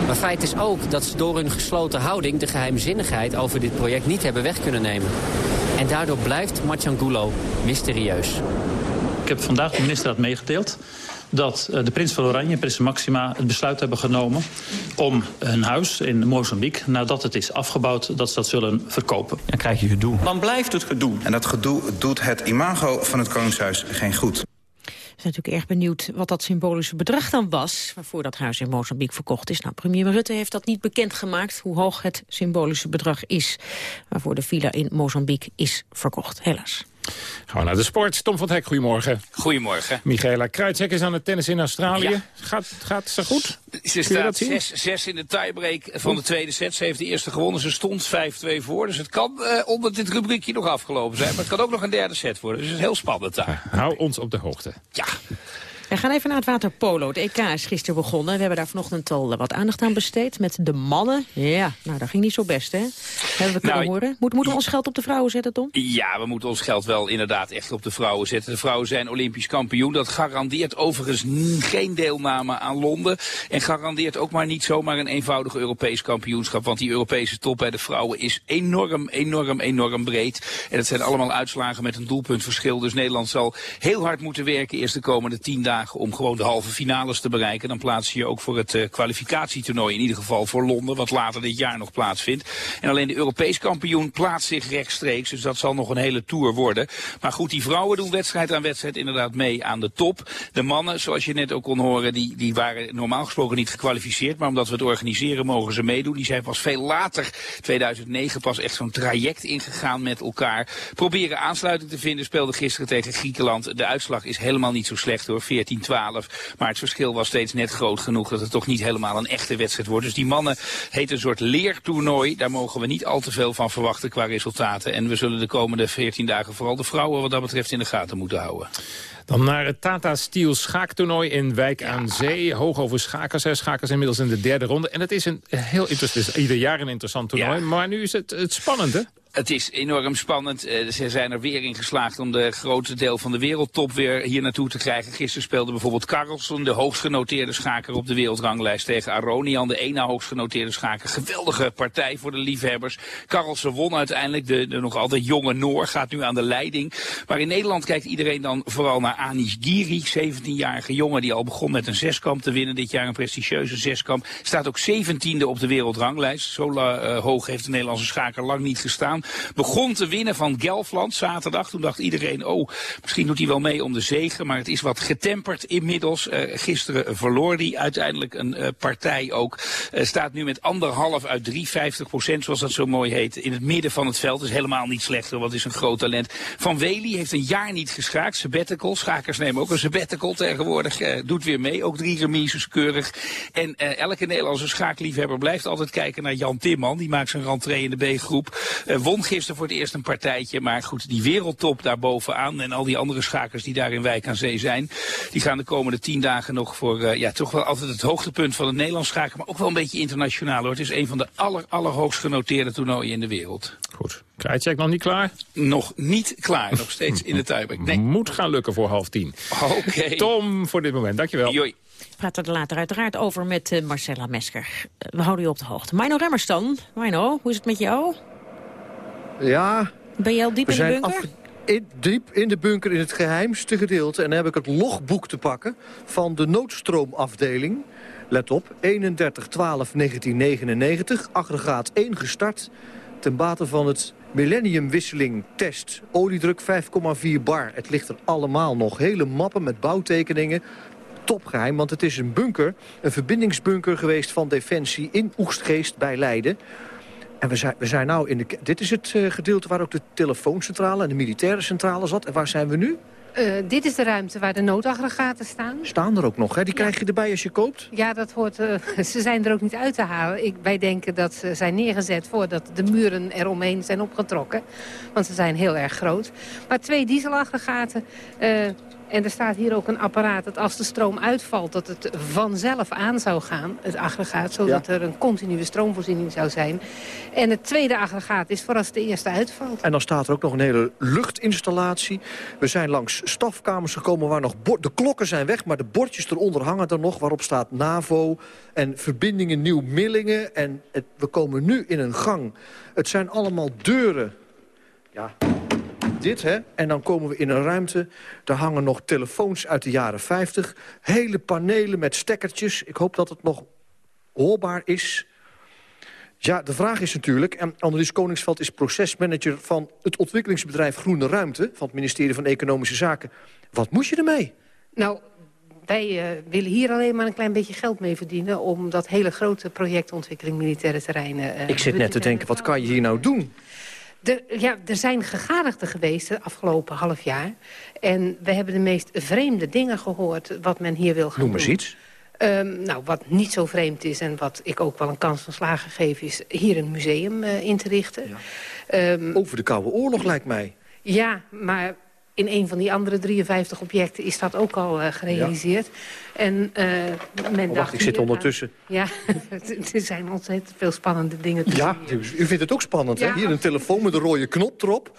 Maar feit is ook dat ze door hun gesloten houding de geheimzinnigheid over dit project niet hebben weg kunnen nemen. En daardoor blijft Machangulo mysterieus. Ik heb vandaag de ministerraad meegedeeld dat eh, de prins van Oranje en prinses Maxima het besluit hebben genomen om een huis in Mozambique, nadat het is afgebouwd, dat ze dat zullen verkopen. Dan krijg je gedoe. Dan blijft het gedoe. En dat gedoe doet het imago van het Koningshuis geen goed. Zijn natuurlijk erg benieuwd wat dat symbolische bedrag dan was... waarvoor dat huis in Mozambique verkocht is. Nou, premier Rutte heeft dat niet bekendgemaakt... hoe hoog het symbolische bedrag is... waarvoor de villa in Mozambique is verkocht, helaas. Gaan we naar de sport. Tom van het Hek, goedemorgen. Goedemorgen. Michaela Kruijtsek is aan het tennis in Australië. Gaat, gaat ze goed? Ze staat 6 in de tiebreak van de tweede set. Ze heeft de eerste gewonnen. Ze stond 5-2 voor. Dus het kan uh, onder dit rubriekje nog afgelopen zijn. Maar het kan ook nog een derde set worden. Dus het is heel spannend daar. hou ons op de hoogte. Ja. We gaan even naar het waterpolo. De EK is gisteren begonnen. We hebben daar vanochtend al wat aandacht aan besteed. Met de mannen. Ja, nou, dat ging niet zo best, hè? Hebben we kunnen nou, horen. Moet, moeten we ons geld op de vrouwen zetten, Tom? Ja, we moeten ons geld wel inderdaad echt op de vrouwen zetten. De vrouwen zijn olympisch kampioen. Dat garandeert overigens geen deelname aan Londen. En garandeert ook maar niet zomaar een eenvoudig Europees kampioenschap. Want die Europese top bij de vrouwen is enorm, enorm, enorm breed. En het zijn allemaal uitslagen met een doelpuntverschil. Dus Nederland zal heel hard moeten werken eerst de komende tien dagen om gewoon de halve finales te bereiken. Dan plaats je je ook voor het uh, kwalificatietoernooi, in ieder geval voor Londen, wat later dit jaar nog plaatsvindt. En alleen de Europees kampioen plaatst zich rechtstreeks, dus dat zal nog een hele tour worden. Maar goed, die vrouwen doen wedstrijd aan wedstrijd inderdaad mee aan de top. De mannen, zoals je net ook kon horen, die, die waren normaal gesproken niet gekwalificeerd, maar omdat we het organiseren mogen ze meedoen. Die zijn pas veel later, 2009, pas echt zo'n traject ingegaan met elkaar. Proberen aansluiting te vinden, speelde gisteren tegen Griekenland. De uitslag is helemaal niet zo slecht hoor, 14 12. Maar het verschil was steeds net groot genoeg dat het toch niet helemaal een echte wedstrijd wordt. Dus die mannen heet een soort leertoernooi. Daar mogen we niet al te veel van verwachten qua resultaten. En we zullen de komende 14 dagen vooral de vrouwen wat dat betreft in de gaten moeten houden. Dan naar het Tata Steel schaaktoernooi in Wijk aan Zee. Hoog over schakers. Hè. Schakers inmiddels in de derde ronde. En het is een heel interessant, ieder jaar een interessant toernooi. Maar nu is het, het spannend, hè? Het is enorm spannend. Uh, ze zijn er weer in geslaagd om de grote deel van de wereldtop weer hier naartoe te krijgen. Gisteren speelde bijvoorbeeld Carlsen, de hoogstgenoteerde schaker op de wereldranglijst tegen Aronian, de ene hoogstgenoteerde schaker. Geweldige partij voor de liefhebbers. Carlsen won uiteindelijk, de, nog altijd jonge Noor, gaat nu aan de leiding. Maar in Nederland kijkt iedereen dan vooral naar Anish Giri, 17-jarige jongen die al begon met een zeskamp te winnen. Dit jaar een prestigieuze zeskamp. Staat ook 17e op de wereldranglijst. Zo uh, hoog heeft de Nederlandse schaker lang niet gestaan. Begon te winnen van Gelfland zaterdag. Toen dacht iedereen, oh, misschien doet hij wel mee om de zegen. Maar het is wat getemperd inmiddels. Uh, gisteren verloor hij uiteindelijk een uh, partij ook. Uh, staat nu met anderhalf uit 350 procent, zoals dat zo mooi heet, in het midden van het veld. is helemaal niet slechter, want is een groot talent. Van Wely heeft een jaar niet geschaakt. Sabbatical, schakers nemen ook een sabbatical tegenwoordig. doet weer mee, ook drie remises keurig. En elke Nederlandse schaakliefhebber blijft altijd kijken naar Jan Timman. Die maakt zijn rentree in de B-groep. Won gisteren voor het eerst een partijtje. Maar goed, die wereldtop daar bovenaan en al die andere schakers die daar in Wijk aan Zee zijn. Die gaan de komende tien dagen nog voor uh, ja, toch wel altijd het hoogtepunt van het Nederlands schaken. Maar ook wel een beetje internationaal hoor. Het is een van de aller, allerhoogst genoteerde toernooien in de wereld. Goed. Krijtjek nog niet klaar? Nog niet klaar. Nog steeds in de tiebreak. Nee. Moet gaan lukken voor half tien. Oké. Okay. Tom, voor dit moment. Dankjewel. Joi. We praten er later uiteraard over met uh, Marcella Mesker. Uh, we houden u op de hoogte. Mino Remmerstan. Mino, hoe is het met jou? Ja. Ben je al diep in de bunker? In, diep in de bunker in het geheimste gedeelte. En dan heb ik het logboek te pakken van de noodstroomafdeling. Let op, 31 12 1999, aggregaat 1 gestart... ten bate van het millenniumwisseling test. Oliedruk 5,4 bar. Het ligt er allemaal nog. Hele mappen met bouwtekeningen. Topgeheim, want het is een bunker, een verbindingsbunker geweest van Defensie in Oegstgeest bij Leiden. En we zijn, we zijn nou in de... Dit is het uh, gedeelte waar ook de telefooncentrale en de militaire centrale zat. En waar zijn we nu? Uh, dit is de ruimte waar de noodaggregaten staan. Staan er ook nog, hè? Die ja. krijg je erbij als je koopt? Ja, dat hoort, uh, ze zijn er ook niet uit te halen. Ik, wij denken dat ze zijn neergezet voordat de muren eromheen zijn opgetrokken. Want ze zijn heel erg groot. Maar twee dieselaggregaten, En er staat hier ook een apparaat dat als de stroom uitvalt... dat het vanzelf aan zou gaan, het aggregaat... zodat er een continue stroomvoorziening zou zijn. En het tweede aggregaat is voor als de eerste uitvalt. En dan staat er ook nog een hele luchtinstallatie. We zijn langs stafkamers gekomen waar nog... De klokken zijn weg, maar de bordjes eronder hangen er nog... waarop staat NAVO en verbindingen Nieuw-Millingen. En het, we komen nu in een gang. Het zijn allemaal deuren. Ja, dit, hè? En dan komen we in een ruimte. Daar hangen nog telefoons uit de jaren 50. Hele panelen met stekkertjes. Ik hoop dat het nog hoorbaar is. Ja, de vraag is natuurlijk... en Annelies Koningsveld is procesmanager van het ontwikkelingsbedrijf Groene Ruimte... van het ministerie van Economische Zaken. Wat moet je ermee? Nou, wij uh, willen hier alleen maar een klein beetje geld mee verdienen... om dat hele grote projectontwikkeling militaire terreinen... Uh, Ik zit net te denken, wat kan je hier nou doen? Er, ja, er zijn gegadigden geweest de afgelopen half jaar. En we hebben de meest vreemde dingen gehoord wat men hier wil gaan Noem eens doen. iets. Um, nou, wat niet zo vreemd is en wat ik ook wel een kans van slagen geef... is hier een museum uh, in te richten. Ja. Um, Over de Koude Oorlog lijkt mij. Ja, maar in een van die andere 53 objecten is dat ook al uh, gerealiseerd. Ja. En uh, men oh, dacht... Wacht, ik zit hier, ondertussen. Ja, er zijn ontzettend veel spannende dingen te Ja, zien. u vindt het ook spannend, Ja, hè? Hier een telefoon met een rode knop erop.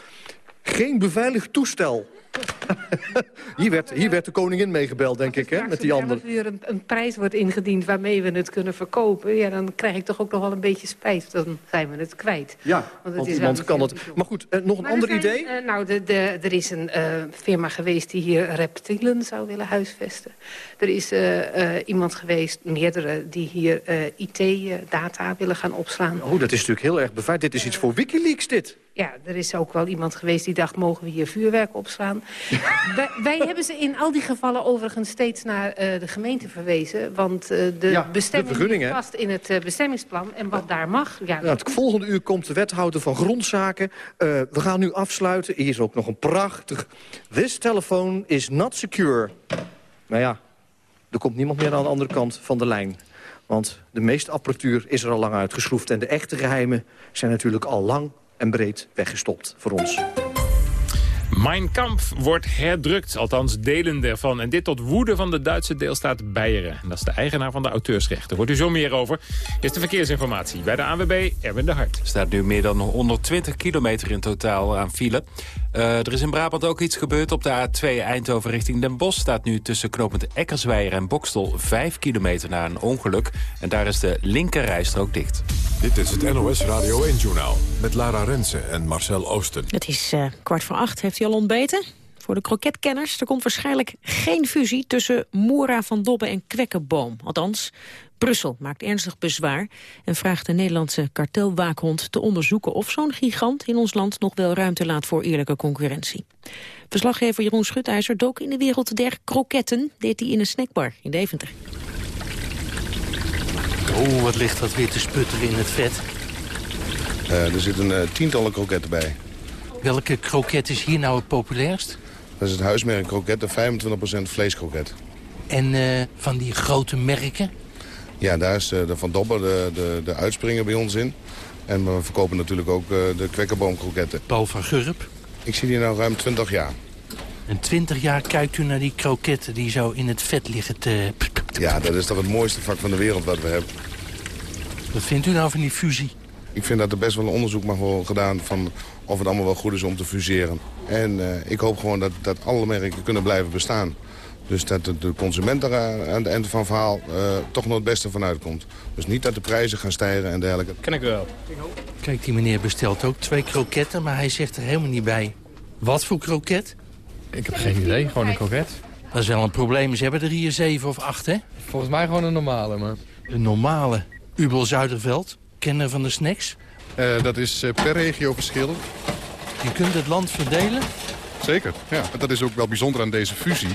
Geen beveiligd toestel. hier, werd, hier werd de koningin meegebeld, denk ik, hè? Met die andere. Als er een, een prijs wordt ingediend waarmee we het kunnen verkopen... Ja, dan krijg ik toch ook nog wel een beetje spijt. Dan zijn we het kwijt. Ja, want, want iemand kan het... Maar goed, uh, nog een maar ander zijn, idee? Uh, nou, de, de, er is een uh, firma geweest die hier reptielen zou willen huisvesten. Er is uh, iemand geweest, meerdere, die hier IT-data willen gaan opslaan. Oh, dat is natuurlijk heel erg beveiligd. Dit is iets voor Wikileaks, dit. Ja, er is ook wel iemand geweest die dacht, mogen we hier vuurwerk opslaan? wij, wij, hebben ze in al die gevallen overigens steeds naar uh, de gemeente verwezen. Want uh, de ja, bestemming de vast in het uh, bestemmingsplan. En wat daar mag... Ja, nou, het volgende uur komt de wethouder van grondzaken. we gaan nu afsluiten. Hier is ook nog een prachtig... This telephone is not secure. Nou ja, er komt niemand meer aan de andere kant van de lijn. Want de meeste apparatuur is er al lang uitgeschroefd. En de echte geheimen zijn natuurlijk al lang en breed weggestopt voor ons. Mijn Kamp wordt herdrukt, althans delen ervan. En dit tot woede van de Duitse deelstaat Beieren. En dat is de eigenaar van de auteursrechten. Hoort u zo meer over. Is de verkeersinformatie bij de ANWB Erwin de Hart. Er staat nu meer dan 120 kilometer in totaal aan file. Uh, er is in Brabant ook iets gebeurd. Op de A2 Eindhoven richting Den Bosch staat nu tussen knooppunt Eckersweijer en Bokstel 5 kilometer na een ongeluk. En daar is de linkerrijstrook dicht. Dit is het NOS Radio 1-journaal met Lara Rensen en Marcel Oosten. Het is uh, kwart voor acht. Heeft u al ontbeten? Voor de kroketkenners, er komt waarschijnlijk geen fusie tussen Moera van Dobbe en Kwekkenboom. Althans, Brussel maakt ernstig bezwaar en vraagt de Nederlandse kartelwaakhond te onderzoeken of zo'n gigant in ons land nog wel ruimte laat voor eerlijke concurrentie. Verslaggever Jeroen Schutijzer dook in de wereld der kroketten, deed hij in een snackbar in Deventer. Oh, wat ligt dat weer te sputteren in het vet. Uh, er zitten uh, tientallen kroketten bij. Welke kroket is hier nou het populairst? Dat is het huismerk kroket, 25% vleeskroket. En uh, van die grote merken? Ja, daar is de Van Dobber de, de, de uitspringer bij ons in. En we verkopen natuurlijk ook de kwekkerboomkroketten. Paul van Gurp? Ik zit hier nu ruim 20 jaar. En 20 jaar kijkt u naar die kroketten die zo in het vet liggen te... Ja, dat is toch het mooiste vak van de wereld wat we hebben. Wat vindt u nou van die fusie? Ik vind dat er best wel een onderzoek mag worden gedaan van of het allemaal wel goed is om te fuseren. En uh, ik hoop gewoon dat, dat alle merken kunnen blijven bestaan. Dus dat de, de consument er aan het eind van het verhaal uh, toch nog het beste van uitkomt. Dus niet dat de prijzen gaan stijgen en dergelijke. Ken ik wel. Kijk, die meneer bestelt ook twee kroketten, maar hij zegt er helemaal niet bij. Wat voor kroket? Ik heb geen idee, gewoon een kroket. Dat is wel een probleem. Ze hebben er hier zeven of acht, hè? Volgens mij gewoon een normale, maar... Een normale. Ubel Zuiderveld, kenner van de snacks. Uh, dat is uh, per regio verschillend. Je kunt het land verdelen? Zeker, ja. Dat is ook wel bijzonder aan deze fusie.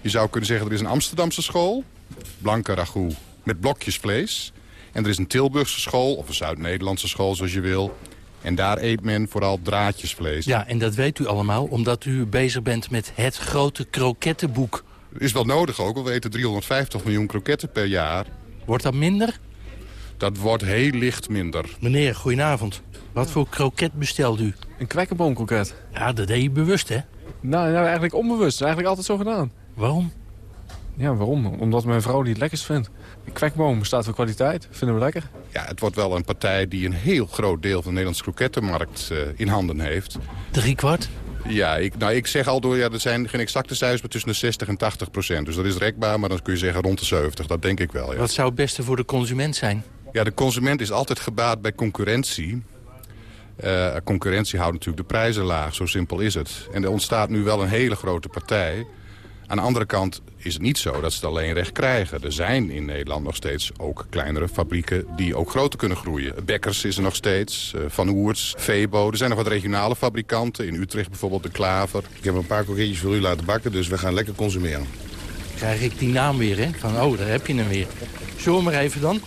Je zou kunnen zeggen, er is een Amsterdamse school, blanke ragout met blokjes vlees. En er is een Tilburgse school, of een Zuid-Nederlandse school, zoals je wil. En daar eet men vooral draadjesvlees. Ja, en dat weet u allemaal, omdat u bezig bent met het grote krokettenboek. Is wel nodig ook, want we eten 350 miljoen kroketten per jaar. Wordt dat minder? Dat wordt heel licht minder. Meneer, goedenavond. Wat voor kroket bestelt u? Een kwekkenboomkroket. Ja, dat deed je bewust, hè? Nou, nou, eigenlijk onbewust. Eigenlijk altijd zo gedaan. Waarom? Ja, waarom? Omdat mijn vrouw die het lekkerst vindt. Kwekboom staat voor kwaliteit, vinden we lekker. Ja, het wordt wel een partij die een heel groot deel van de Nederlandse krokettenmarkt uh, in handen heeft. Drie kwart? Ja, ik, nou, ik zeg al door, ja, er zijn geen exacte cijfers, maar tussen de 60 en 80 procent. Dus dat is rekbaar, maar dan kun je zeggen rond de 70. Dat denk ik wel, ja. Wat zou het beste voor de consument zijn? Ja, de consument is altijd gebaat bij concurrentie. Uh, concurrentie houdt natuurlijk de prijzen laag, zo simpel is het. En er ontstaat nu wel een hele grote partij. Aan de andere kant is het niet zo dat ze het alleen recht krijgen. Er zijn in Nederland nog steeds ook kleinere fabrieken die ook groter kunnen groeien. Bekkers is er nog steeds, uh, Van Oerts, Febo. Er zijn nog wat regionale fabrikanten, in Utrecht bijvoorbeeld de Klaver. Ik heb een paar kroketjes voor u laten bakken, dus we gaan lekker consumeren. Krijg ik die naam weer, hè? Van, oh, daar heb je hem weer. Zullen maar even dan?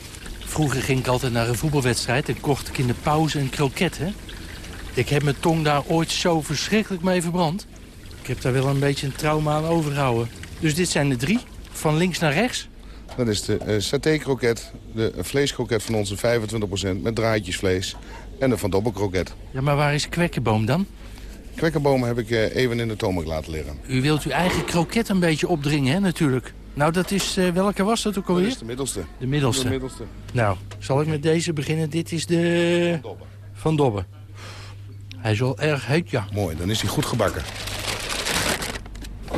Vroeger ging ik altijd naar een voetbalwedstrijd en kocht ik in de pauze een kroket, hè? Ik heb mijn tong daar ooit zo verschrikkelijk mee verbrand. Ik heb daar wel een beetje een trauma aan overgehouden. Dus dit zijn de drie, van links naar rechts. Dat is de uh, saté-kroket, de vleeskroket van onze 25% met draadjesvlees en de van dobbelkroket. Ja, maar waar is kwekkenboom dan? Kwekkenboom heb ik uh, even in de tomac laten liggen. U wilt uw eigen kroket een beetje opdringen, hè, natuurlijk. Nou, dat is, uh, welke was dat ook alweer? Dat is de middelste. De middelste. De middelste. Nou, zal ik met deze beginnen? Dit is de... Van Dobbe. Van Dobbe. Hij is wel erg heet, ja. Mooi, dan is hij goed gebakken.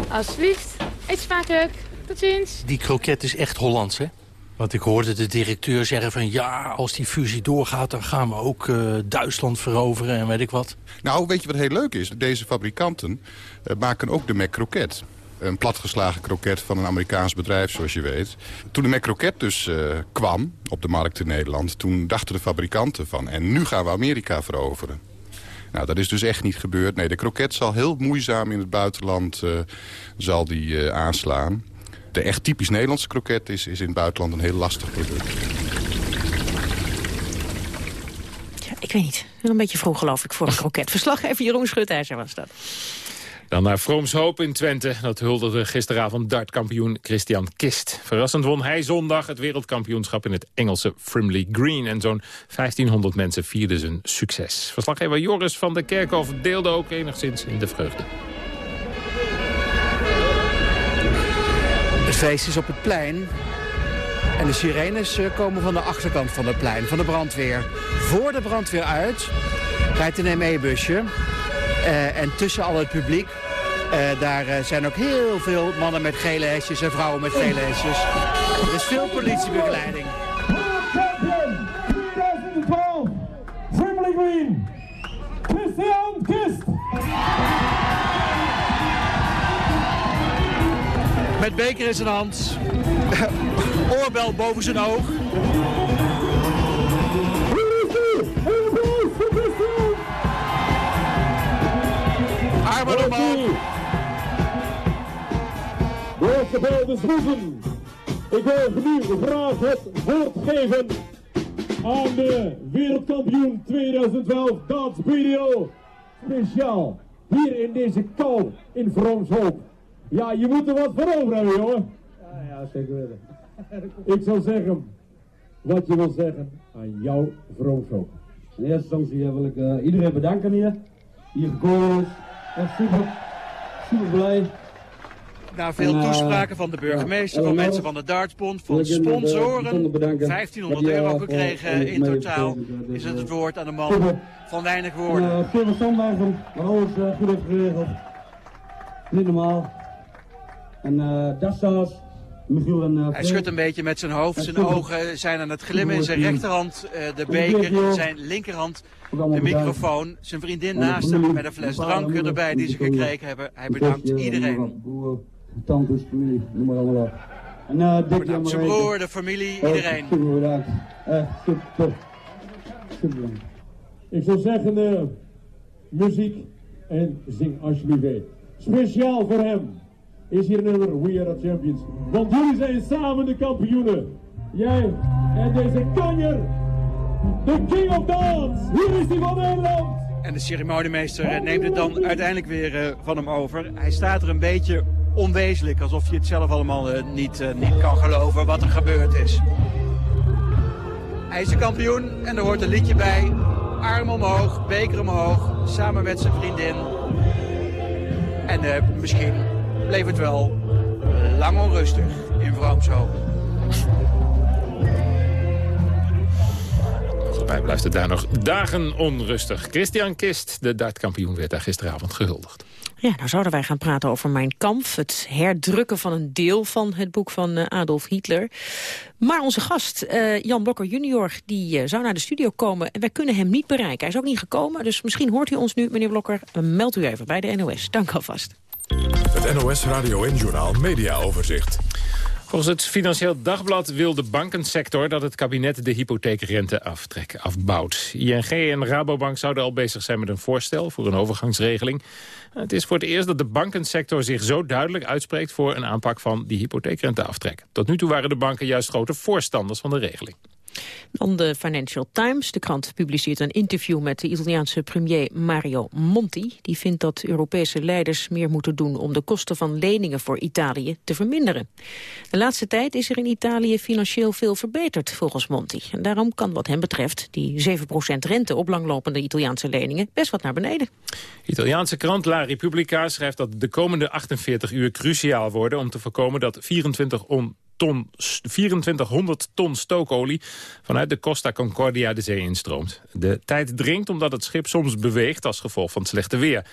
Alsjeblieft. Eet smakelijk. Tot ziens. Die kroket is echt Hollands, hè? Want ik hoorde de directeur zeggen van... ja, als die fusie doorgaat, dan gaan we ook uh, Duitsland veroveren en weet ik wat. Nou, weet je wat heel leuk is? Deze fabrikanten uh, maken ook de McCroket. Een platgeslagen kroket van een Amerikaans bedrijf, zoals je weet. Toen de McCroket dus uh, kwam op de markt in Nederland... toen dachten de fabrikanten van... en nu gaan we Amerika veroveren. Nou, dat is dus echt niet gebeurd. Nee, de kroket zal heel moeizaam in het buitenland uh, zal die, uh, aanslaan. De echt typisch Nederlandse kroket is, is in het buitenland een heel lastig product. Ja, ik weet niet. Een beetje vroeg geloof ik voor een kroket. Verslaggever Jeroen Schutijzer was dat. Dan naar Vrooms Hoop in Twente. Dat huldigde gisteravond dartkampioen Christian Kist. Verrassend won hij zondag het wereldkampioenschap in het Engelse Frimley Green. En zo'n 1500 mensen vierden zijn succes. Verslaggever Joris van der Kerkhof deelde ook enigszins in de vreugde. Het feest is op het plein. En de sirenes eh, komen van de achterkant van het plein, van de brandweer. Voor de brandweer uit rijdt een ME-busje. Uh, en tussen al het publiek, uh, daar uh, zijn ook heel veel mannen met gele hesjes en vrouwen met gele hesjes. Er is veel politiebegeleiding. Champion 2012, Frimley Green. Met beker in zijn hand, oorbel boven zijn oog. Omhoog. De bal is roepen. Ik wil nu graag het woord geven aan de wereldkampioen 2012 Dance Video. Speciaal hier in deze kou in Vroomshoop. Ja, je moet er wat voor over hebben, jongen. Ja, ja, zeker weten. Ik zou zeggen, wat je wil zeggen aan jouw Vroomshoop. In eerste instantie wil ik uh, iedereen bedanken hier. Hier gekomen is. Super, super blij. Na veel en, uh, toespraken van de burgemeester, van mensen van de Dartsbond, van sponsoren, 1500 euro gekregen in totaal, is het het woord aan de man van weinig woorden. Veel standaarden, maar alles goed heeft geregeld. Niet normaal. En uh. Uh, Hij schudt een beetje met zijn hoofd, zijn ogen zijn aan het glimmen in zijn rechterhand, de beker in zijn linkerhand de microfoon, zijn vriendin naast hem met een fles drank erbij die ze gekregen hebben. Hij bedankt iedereen. Tantes, familie, noem maar allemaal. En bedankt zijn broer, de familie, iedereen. Super bedankt. Ik zou zeggen, muziek en zing alsjeblieft. Speciaal voor hem is hier nummer We Are The Champions. Want jullie zijn samen de kampioenen. Jij en deze kanjer de King of Dance. Hier is hij van Nederland. En de ceremoniemeester neemt het dan uiteindelijk weer uh, van hem over. Hij staat er een beetje onwezenlijk, alsof je het zelf allemaal uh, niet, niet kan geloven wat er gebeurd is. Hij is de kampioen en er hoort een liedje bij. Arm omhoog, beker omhoog, samen met zijn vriendin. En misschien bleef het wel lang onrustig in Vroomshoven. Volgens mij blijft het daar nog dagen onrustig. Christian Kist, de dartkampioen, werd daar gisteravond gehuldigd. Ja, nou zouden wij gaan praten over Mijn Kamp. Het herdrukken van een deel van het boek van uh, Adolf Hitler. Maar onze gast, uh, Jan Blokker junior, die uh, zou naar de studio komen. En wij kunnen hem niet bereiken. Hij is ook niet gekomen, dus misschien hoort u ons nu, meneer Blokker. meld u even bij de NOS. Dank alvast. Het NOS Radio en Journaal Media Overzicht. Volgens het Financieel Dagblad wil de bankensector dat het kabinet de hypotheekrente aftrek afbouwt. ING en Rabobank zouden al bezig zijn met een voorstel voor een overgangsregeling. Het is voor het eerst dat de bankensector zich zo duidelijk uitspreekt voor een aanpak van die hypotheekrenteaftrek. Tot nu toe waren de banken juist grote voorstanders van de regeling. Dan de Financial Times. De krant publiceert een interview met de Italiaanse premier Mario Monti. Die vindt dat Europese leiders meer moeten doen om de kosten van leningen voor Italië te verminderen. De laatste tijd is er in Italië financieel veel verbeterd volgens Monti. En daarom kan wat hem betreft die 7% rente op langlopende Italiaanse leningen best wat naar beneden. Italiaanse krant La Repubblica schrijft dat de komende 48 uur cruciaal worden om te voorkomen dat 24 on ton, 2400 ton stookolie vanuit de Costa Concordia de zee instroomt. De tijd dringt omdat het schip soms beweegt als gevolg van het slechte weer.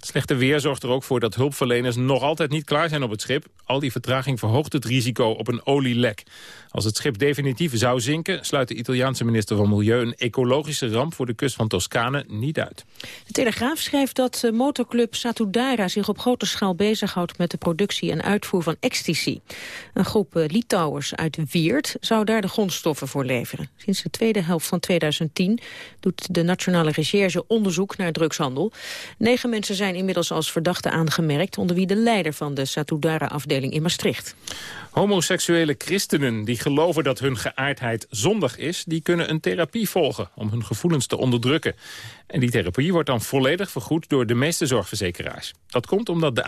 Slechte weer zorgt er ook voor dat hulpverleners nog altijd niet klaar zijn op het schip. Al die vertraging verhoogt het risico op een olielek. Als het schip definitief zou zinken, sluit de Italiaanse minister van Milieu een ecologische ramp voor de kust van Toscane niet uit. De Telegraaf schrijft dat de motorclub Satudara zich op grote schaal bezighoudt met de productie en uitvoer van ecstasy. Een groep eh, Litouwers uit Weert zou daar de grondstoffen voor leveren. Sinds de tweede helft van 2010 doet de Nationale Recherche onderzoek naar drugshandel. Negen mensen zijn inmiddels als verdachten aangemerkt, onder wie de leider van de Satudara-afdeling in Maastricht. Homoseksuele christenen die geloven dat hun geaardheid zondig is... die kunnen een therapie volgen om hun gevoelens te onderdrukken. En die therapie wordt dan volledig vergoed door de meeste zorgverzekeraars. Dat komt omdat de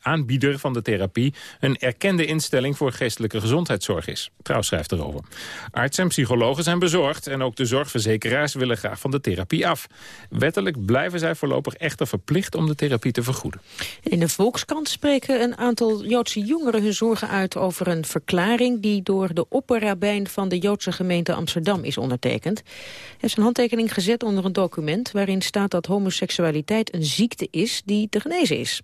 aanbieder van de therapie... een erkende instelling voor geestelijke gezondheidszorg is. Trouw schrijft erover. Artsen en psychologen zijn bezorgd... en ook de zorgverzekeraars willen graag van de therapie af. Wettelijk blijven zij voorlopig echter verplicht om de therapie te vergoeden. In de Volkskrant spreken een aantal Joodse jongeren hun zorgen uit... over een verklaring die door de opperrabijn van de Joodse gemeente Amsterdam is ondertekend. Hij heeft zijn handtekening gezet onder een document waarin staat dat homoseksualiteit een ziekte is die te genezen is.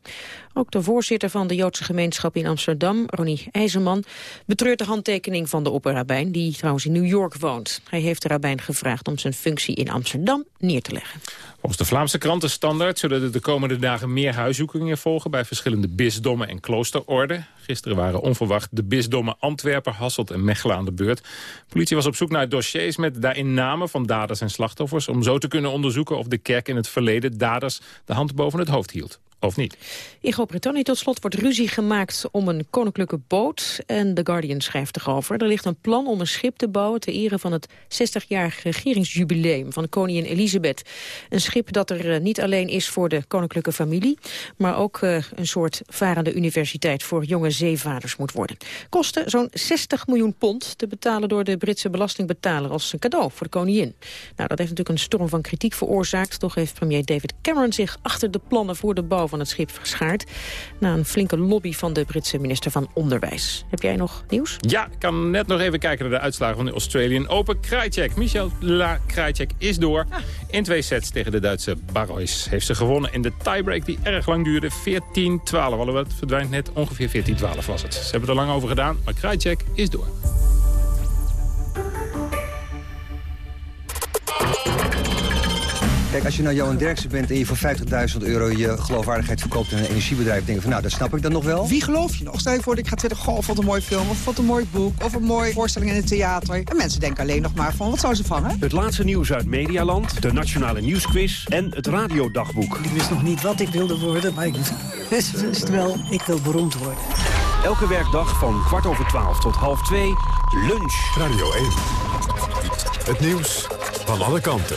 Ook de voorzitter van de Joodse gemeenschap in Amsterdam, Ronnie IJzerman, betreurt de handtekening van de opperrabijn, die trouwens in New York woont. Hij heeft de rabbijn gevraagd om zijn functie in Amsterdam neer te leggen. Volgens de Vlaamse kranten Standaard zullen er de komende dagen meer huiszoekingen volgen bij verschillende bisdommen en kloosterorden. Gisteren waren onverwacht de bisdommen Antwerpen, Hasselt en Mechelen aan de beurt. De politie was op zoek naar dossiers met daarin namen van daders en slachtoffers... om zo te kunnen onderzoeken of de kerk in het verleden daders de hand boven het hoofd hield. Of niet? In Groot-Brittannië tot slot wordt ruzie gemaakt om een koninklijke boot. En The Guardian schrijft erover. Er ligt een plan om een schip te bouwen... ter ere van het 60-jarig regeringsjubileum van koningin Elisabeth. Een schip dat er eh, niet alleen is voor de koninklijke familie... maar ook uh, een soort varende universiteit voor jonge zeevaders moet worden. Kosten zo'n 60 miljoen pond te betalen door de Britse belastingbetaler... als een cadeau voor de koningin. Nou, dat heeft natuurlijk een storm van kritiek veroorzaakt. Toch heeft premier David Cameron zich achter de plannen voor de bouw van het schip geschaard... na een flinke lobby van de Britse minister van Onderwijs. Heb jij nog nieuws? Ja, ik kan net nog even kijken naar de uitslagen van de Australian Open. Krajcek, Michel La Krajcek is door. In twee sets tegen de Duitse Barrois heeft ze gewonnen in de tiebreak... die erg lang duurde, 14-12. Alhoewel het verdwijnt net ongeveer 14-12 was het. Ze hebben er lang over gedaan, maar Krajcek is door. Kijk, als je nou Johan Derksen bent en je voor 50.000 euro je geloofwaardigheid verkoopt in een energiebedrijf, denk je van nou, dat snap ik dan nog wel. Wie geloof je nog? Stel je voor dat ik ga twitteren, goh, vond een mooi film, of vond een mooi boek, of een mooie voorstelling in het theater. En mensen denken alleen nog maar van, wat zou ze vangen? Het laatste nieuws uit Medialand, de Nationale Nieuwsquiz en het Radiodagboek. Ik wist nog niet wat ik wilde worden, maar ik wist wel, ik wil beroemd worden. Elke werkdag van kwart over twaalf tot half twee, lunch. Radio 1. Het nieuws van alle kanten.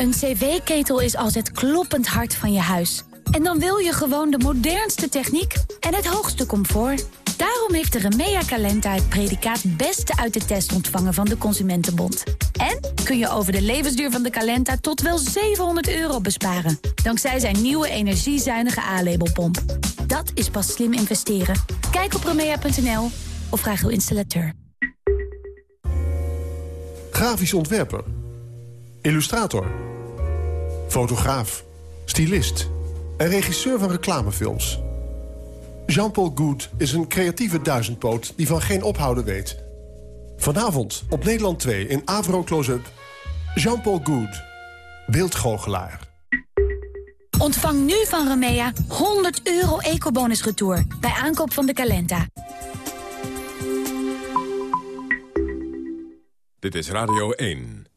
Een cv-ketel is als het kloppend hart van je huis. En dan wil je gewoon de modernste techniek en het hoogste comfort. Daarom heeft de Remea Calenta het predicaat Beste uit de test ontvangen van de Consumentenbond. En kun je over de levensduur van de Calenta tot wel 700 euro besparen. Dankzij zijn nieuwe energiezuinige A-labelpomp. Dat is pas slim investeren. Kijk op remea.nl of vraag uw installateur. Grafisch ontwerper. Illustrator. Fotograaf. Stylist. En regisseur van reclamefilms. Jean-Paul Good is een creatieve duizendpoot die van geen ophouden weet. Vanavond op Nederland 2 in Avro Close-up... Jean-Paul Good, beeldgoochelaar. Ontvang nu van Remea 100 euro ecobonus retour bij aankoop van de Calenta. Dit is Radio 1.